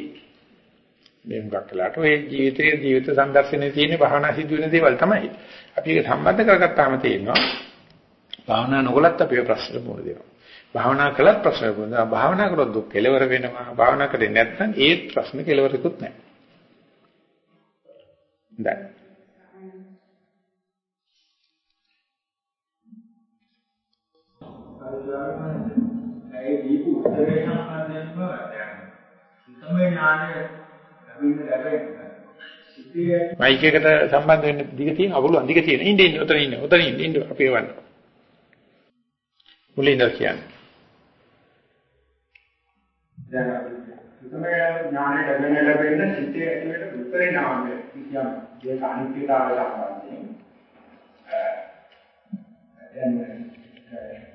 මේ මුගක් කළාට ඔය ජීවිතයේ ජීවිත සංදර්ශනයේ තියෙන භාවනා සිදුවෙන දේවල් තමයි. අපි ඒක සම්බන්ධ කරගත්තාම තේරෙනවා භාවනා නොකලත් අපි ප්‍රශ්න මුහුණ දෙනවා. භාවනා කළත් ප්‍රශ්න මුහුණ දෙනවා. භාවනා කරොත් දුක් කෙලවර වෙනවා. භාවනා කරේ නැත්නම් ඒ ප්‍රශ්න කෙලවරකුත් නැහැ. දැන් ඒ දීපු උත්තරේ නම් දැන්ම දැන් සුතමේ ඥානය ලැබෙන්න ලැබෙන්න මයික් එකට සම්බන්ධ වෙන්න දිග තියෙන අවුලුවන් දිග තියෙන. ඉන්න ඉන්න උතන ඉන්න උතන ඉන්න ඉන්න අපි එවන්න. මුලින්ද කියන්නේ. දැන් අපි සුතමේ ඥානය ලැබෙන්න ලැබෙන්න සිතේ ඇතුළට උත්තරේ නාමය කියනවා ඒක අනිත්‍යතාවය සම්බන්ධයෙන් දැන්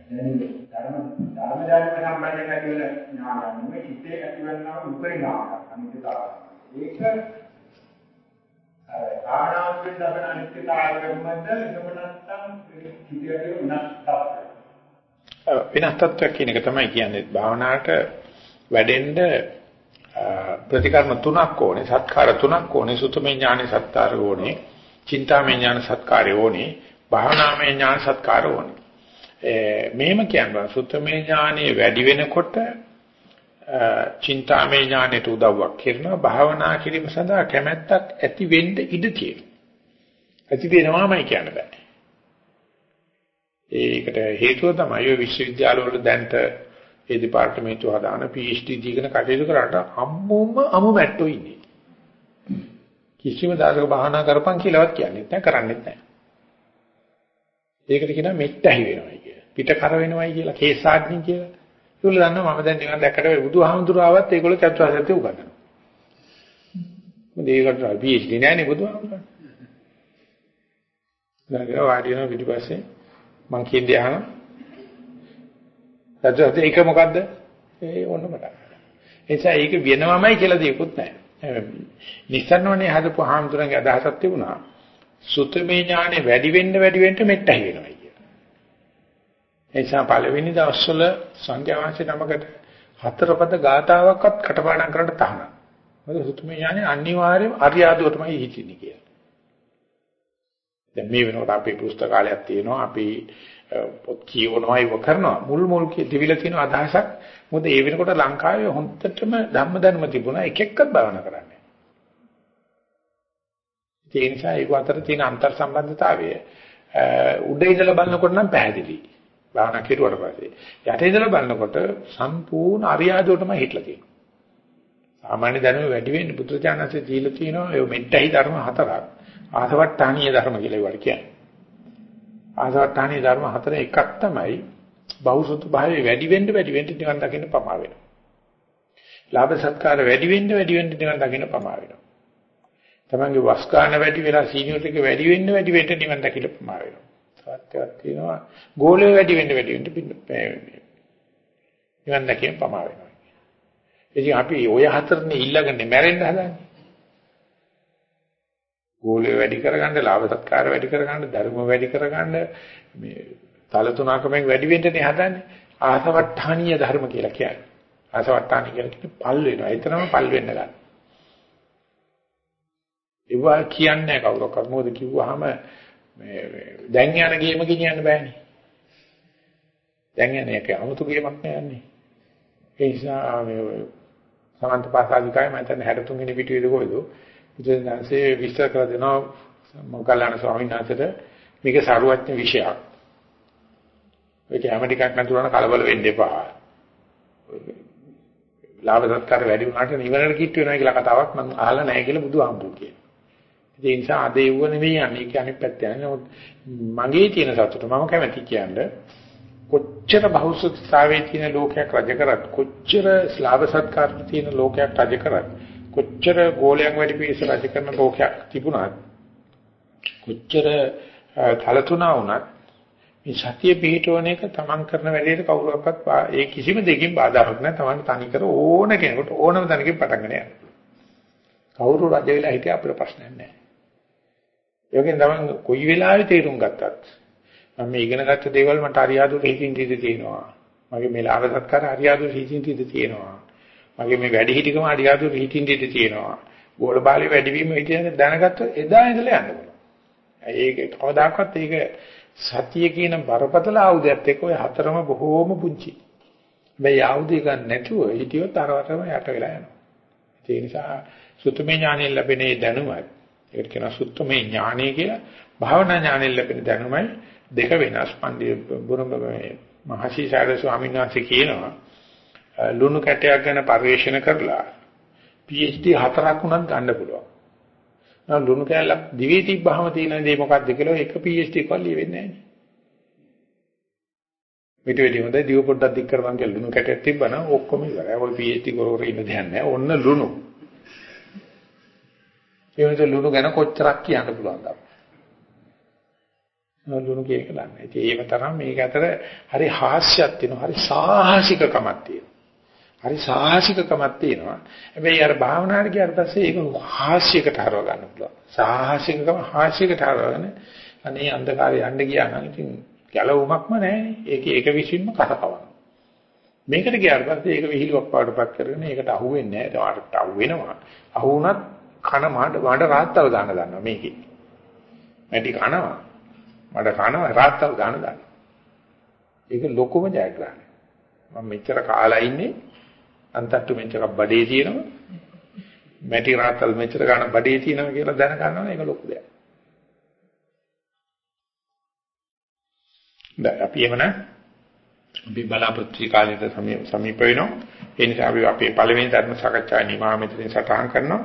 දැන් ධර්ම ධර්ම ඥාන සම්බන්ධයෙන් ඇති වෙන ඥානය නෙමෙයි සිතේ ඇතිවෙනා උත්තරේ නාමය අනිත්‍යතාවය ඒක ආනාපාන දබන අනිත්‍යතාවයෙන්මද එහෙම නැත්නම් හිතේ උනස්සක් වෙනස් තත්ත්වයක් කියන එක තමයි කියන්නේ. භාවනාවට වැඩෙන්න ප්‍රතිකර්ම තුනක් ඕනේ. සත්කාර තුනක් ඕනේ. සුතමේ ඥානෙ සත්කාර ඕනේ. චින්තාමේ ඥාන සත්කාරය ඕනේ. භාවනාමේ ඥාන සත්කාර ඕනේ. මේම කියනවා සුතමේ ඥානෙ වැඩි වෙනකොට චින්තාමය ඥානෙට උදව්වක් කරනවා භාවනා කිරීම සඳහා කැමැත්තක් ඇති වෙන්න ඉඩ තියෙනවා. ඇති වෙනවාමයි කියන්න බෑ. ඒකට හේතුව තමයි ඔය විශ්වවිද්‍යාලවල දැන්ට ඒ දෙපාර්තමේන්තුව හදාන PhD දීගෙන කටයුතු කරාට අම්මුම අමු මැට්ටෝ ඉන්නේ. කිසිම දායක භාවනා කරපන් කියලාවත් කියන්නේ නැහැ කරන්නේත් නැහැ. ඒකට කියනවා මෙට්ටහි වෙනවයි කියලා. පිට කර වෙනවයි කියලා කේසාග්නි කියලා. ඒගොල්ලෝ දන්නවා මම දැන් නිවන් දැක්කට බුදුහාමුදුරුවෝ ආවත් ඒගොල්ලෝ චතුරාර්ය සත්‍ය උගන්වනවා. මොකද ඒකට PhD නෑනේ බුදුහාමුදුරුවෝ. දැන් වාඩි වෙන පිටිපස්සේ මං කියන්නේ අහන චතුරාර්ය ඒක මොකද්ද? ඒ ඕන මට. ඒ නිසා ඒක වෙනවමයි කියලා දෙයක්වත් නැහැ. නිස්සන්නවනේ හදපු හාමුදුරන්ගේ අදහසක් තිබුණා. සුතමේ ඥානෙ වැඩි වෙන්න වැඩි වෙන්න මෙට්ටයි වෙනවා කියලා. ඒ නිසා පළවෙනි දවස්වල සංඝයා වහන්සේ නමකට හතරපද ගාතාවක්වත් කටපාඩම් කරන්න තහනම්. මොකද සුතමේ ඥානෙ අනිවාර්යයෙන්ම අරියාදුවටමයි හිතින්නේ කියලා. දැන් මේ වෙනකොට අපේ පුස්තකාලයක් තියෙනවා අපි පොත් කියවනවා ඒව කරනවා මුල් මුල් දිවිලා තියෙන අදහසක් මොකද ඒ වෙනකොට ලංකාවේ හොන්දටම ධම්ම ධර්ම තිබුණා එක එක්කත් භාවනා කරන්නේ. ඒ නිසා ඒක අතර තියෙන අන්තර් සම්බන්ධතාවය උඩ ඉඳලා බලනකොට නම් පැහැදිලි. භාවනා කෙරුවට පස්සේ යට ඉඳලා බලනකොට සම්පූර්ණ අරියාදුවටම හිටලා තියෙනවා. සාමාන්‍ය දැනුම වැඩි වෙන්නේ බුදුචානන්සේ දීලා තියෙනවා ඒ මෙට්ටයි ධර්ම හතරක්. ආසවට්ටානීය ධර්ම කියලා ඒවට කියන්නේ. ආසවට්ටානීය ධර්ම හතර එකක් තමයි බෞසුතු භාවයේ වැඩි වෙන්න වැඩි වෙන්න නිවන් දකින්න පමා වෙනවා. ලාභ සත්කාර වැඩි වෙන්න වැඩි වෙන්න නිවන් දකින්න පමා වෙනවා. තමන්ගේ වස් ගන්න වැඩි වෙලා සීනියර් එක වැඩි වෙන්න වැඩි වෙන්න නිවන් දකින්න පමා වෙනවා. සත්‍යයක් තියෙනවා ගෝලය වැඩි වෙන්න වැඩි වෙන්න නිවන් දකින්න පමා වෙනවා. ඉතින් අපි ඔය හතරනේ ඊළඟනේ මැරෙන්න හදන්නේ. ගෝලය වැඩි කරගන්න, ලාභ සත්කාර වැඩි කරගන්න, ධර්ම වැඩි කරගන්න මේ තල තුනකමෙන් වැඩි වෙන්නනේ හදන්නේ. ආසවට්ටානීය ධර්ම කියලා කියන්නේ. ආසවට්ටානීය කියලා කියන්නේ පල් වෙනවා. එතරම් පල් වෙන්න ගන්න. ඒවා කියන්නේ කවුරක්වත් මොකද කිව්වහම මේ දැන් යන ගේම ගෙනියන්න බෑනේ. දැන් යන්නේ ඒක 아무තු ගේමක් නෑන්නේ. ඒ නිසා මේ සමන්ත පාසාදිකාය මම හිතන්නේ 63 වෙනි පිටුවේද කොයිද? බුදුන්වහන්සේ විස්තර කර දෙනවා මොග්ගල්ලාන ස්වාමීන් වහන්සේට මේක සරුවත්න විෂයක්. ඒක හැම ටිකක් නැතුණා කලබල වෙන්න එපා. ලාභ සත්කාර වැඩි වුණාට නිවනට කිට්ටු වෙනවා කියලා කතාවක් මම අහලා නැහැ කියලා බුදුහාමුදුරු කියනවා. ඒ නිසා අද ඒව නෙවෙයි අනේ ඒක අනිත් පැත්ත යන්නේ. මගේ තියෙන සතුට මම කැමති කියන්නේ කොච්චර බහුසුත්තාවේ තියෙන ලෝකයක් රජ කරත් කොච්චර ලාභ සත්කාර තියෙන ලෝකයක් රජ කරත් කොච්චර ගෝලයන් වැඩි පිරිස රජ කරන ලෝකයක් තිබුණත් කොච්චර කලතුණා වුණත් මේ සතිය පිහිටවන එක තමන් කරන වැඩේට කවුරුවක්වත් ඒ කිසිම දෙකින් බාධාවක් නැහැ. තමන් තනි කර ඕන කෙනෙකුට ඕනම තැනකින් පටන් ගන්න යනවා කවුරු රජ වෙලා හිටිය අපිට ප්‍රශ්නයක් නැහැ. ඒකෙන් තමන් කොයි වෙලාවෙ තේරුම් ගත්තත් මම මේ ඉගෙන ගත්ත දේවල් මට අරියාදුට හිතින් තියද තියෙනවා මගේ මේ ලාභ සත්කාර අරියාදුට හිතින් තියද තියෙනවා මගේ මේ වැඩි හිටිකම අරියාදුට හිතින් තියද තියෙනවා ගෝල බාලේ වැඩිවීම හිතින් දැනගත්ත එදා ඉඳලා යන්න පුළුවන් ඒක කවදාකවත් ඒක සතිය කියන බරපතල ආයුධයත් එක්ක ඔය හතරම බොහෝම පුංචි. මේ ආයුධය ගන්න නැතුව හිටියොත් අරවටම යට වෙලා යනවා. ඒ නිසා සුත්තමේ ඥානෙ ලැබෙන දැනුමයි. ඒකට කියනවා සුත්තමේ ඥානෙ කියලා. භාවනා ඥානෙ ලැබෙන දැනුමයි දෙක වෙනස්. පන්දි බුරුම මේ මහසි සාරද ස්වාමීන් වහන්සේ කියනවා ලුණු කැටයක් ගැන පරිශන කරලා PhD හතරක් උනත් ගන්න පුළුවන්. නම් ලුණු කැලක් දිවි තිබ්බහම තියෙන දේ මොකක්ද කියලා එක PhD එකක් ලියෙන්නේ නැහැ නේ. පිට වෙඩි හොඳයි දිව පොඩ්ඩක් දික් කරපන් කියලා ලුණු කැටයක් තිබ්බනම් ඔක්කොම ඉවරයි. ඔය PhD කර ඉන්න දෙයක් නැහැ. ඔන්න ලුණු. ඒ වෙනද ලුණු ගැන කොච්චරක් කියන්න පුළුවන්ද? ලුණු කියන එක දන්නේ. ඉතින් ඒව තරම් මේක අතර හරි හාස්‍යයක් තියෙනවා. හරි සාහසිකකමක් තියෙනවා. හරි සාහසිකකමක් තියෙනවා. හැබැයි අර භාවනාවට ගියාට පස්සේ ඒක හාස්‍යයකට හරව ගන්න පුළුවන්. සාහසිකකම හාස්‍යයකට හරවගෙන අනේ අන්ධකාරය යන්න ගියා නම් ඉතින් ගැලවුමක්ම නැහැ. ඒක ඒක විශ්ින්ම කරකවනවා. මේකට ගියාට පස්සේ ඒක විහිළුවක් පාඩපත් කරගෙන ඒකට අහු වෙන්නේ නැහැ. ඒකට අහු වෙනවා. අහු වුණත් කන මාඩ මාඩ රාත්තල් දාන්න ගන්නවා මේකේ. මැටි කනවා. මඩ කනවා රාත්තල් දාන්න ගන්නවා. ඒක ලොකුම ජයග්‍රහණය. මම මෙච්චර කාලා ඉන්නේ අන්තට්ටු මෙච්චරක් බඩේ තියෙනවා. මැටි රාත්තල් මෙච්චර ගන්න බඩේ තියෙනවා කියලා දැන ගන්නවා ඒක ලොකු දෙයක්. දැන් අපි එවන අපි බලාපොරොත්තු කාලයට සමීප වෙනවා. ඒ නිසා අපි අපේ පළවෙනි ධර්ම සාකච්ඡා නිමා මෙතනින් සටහන් කරනවා.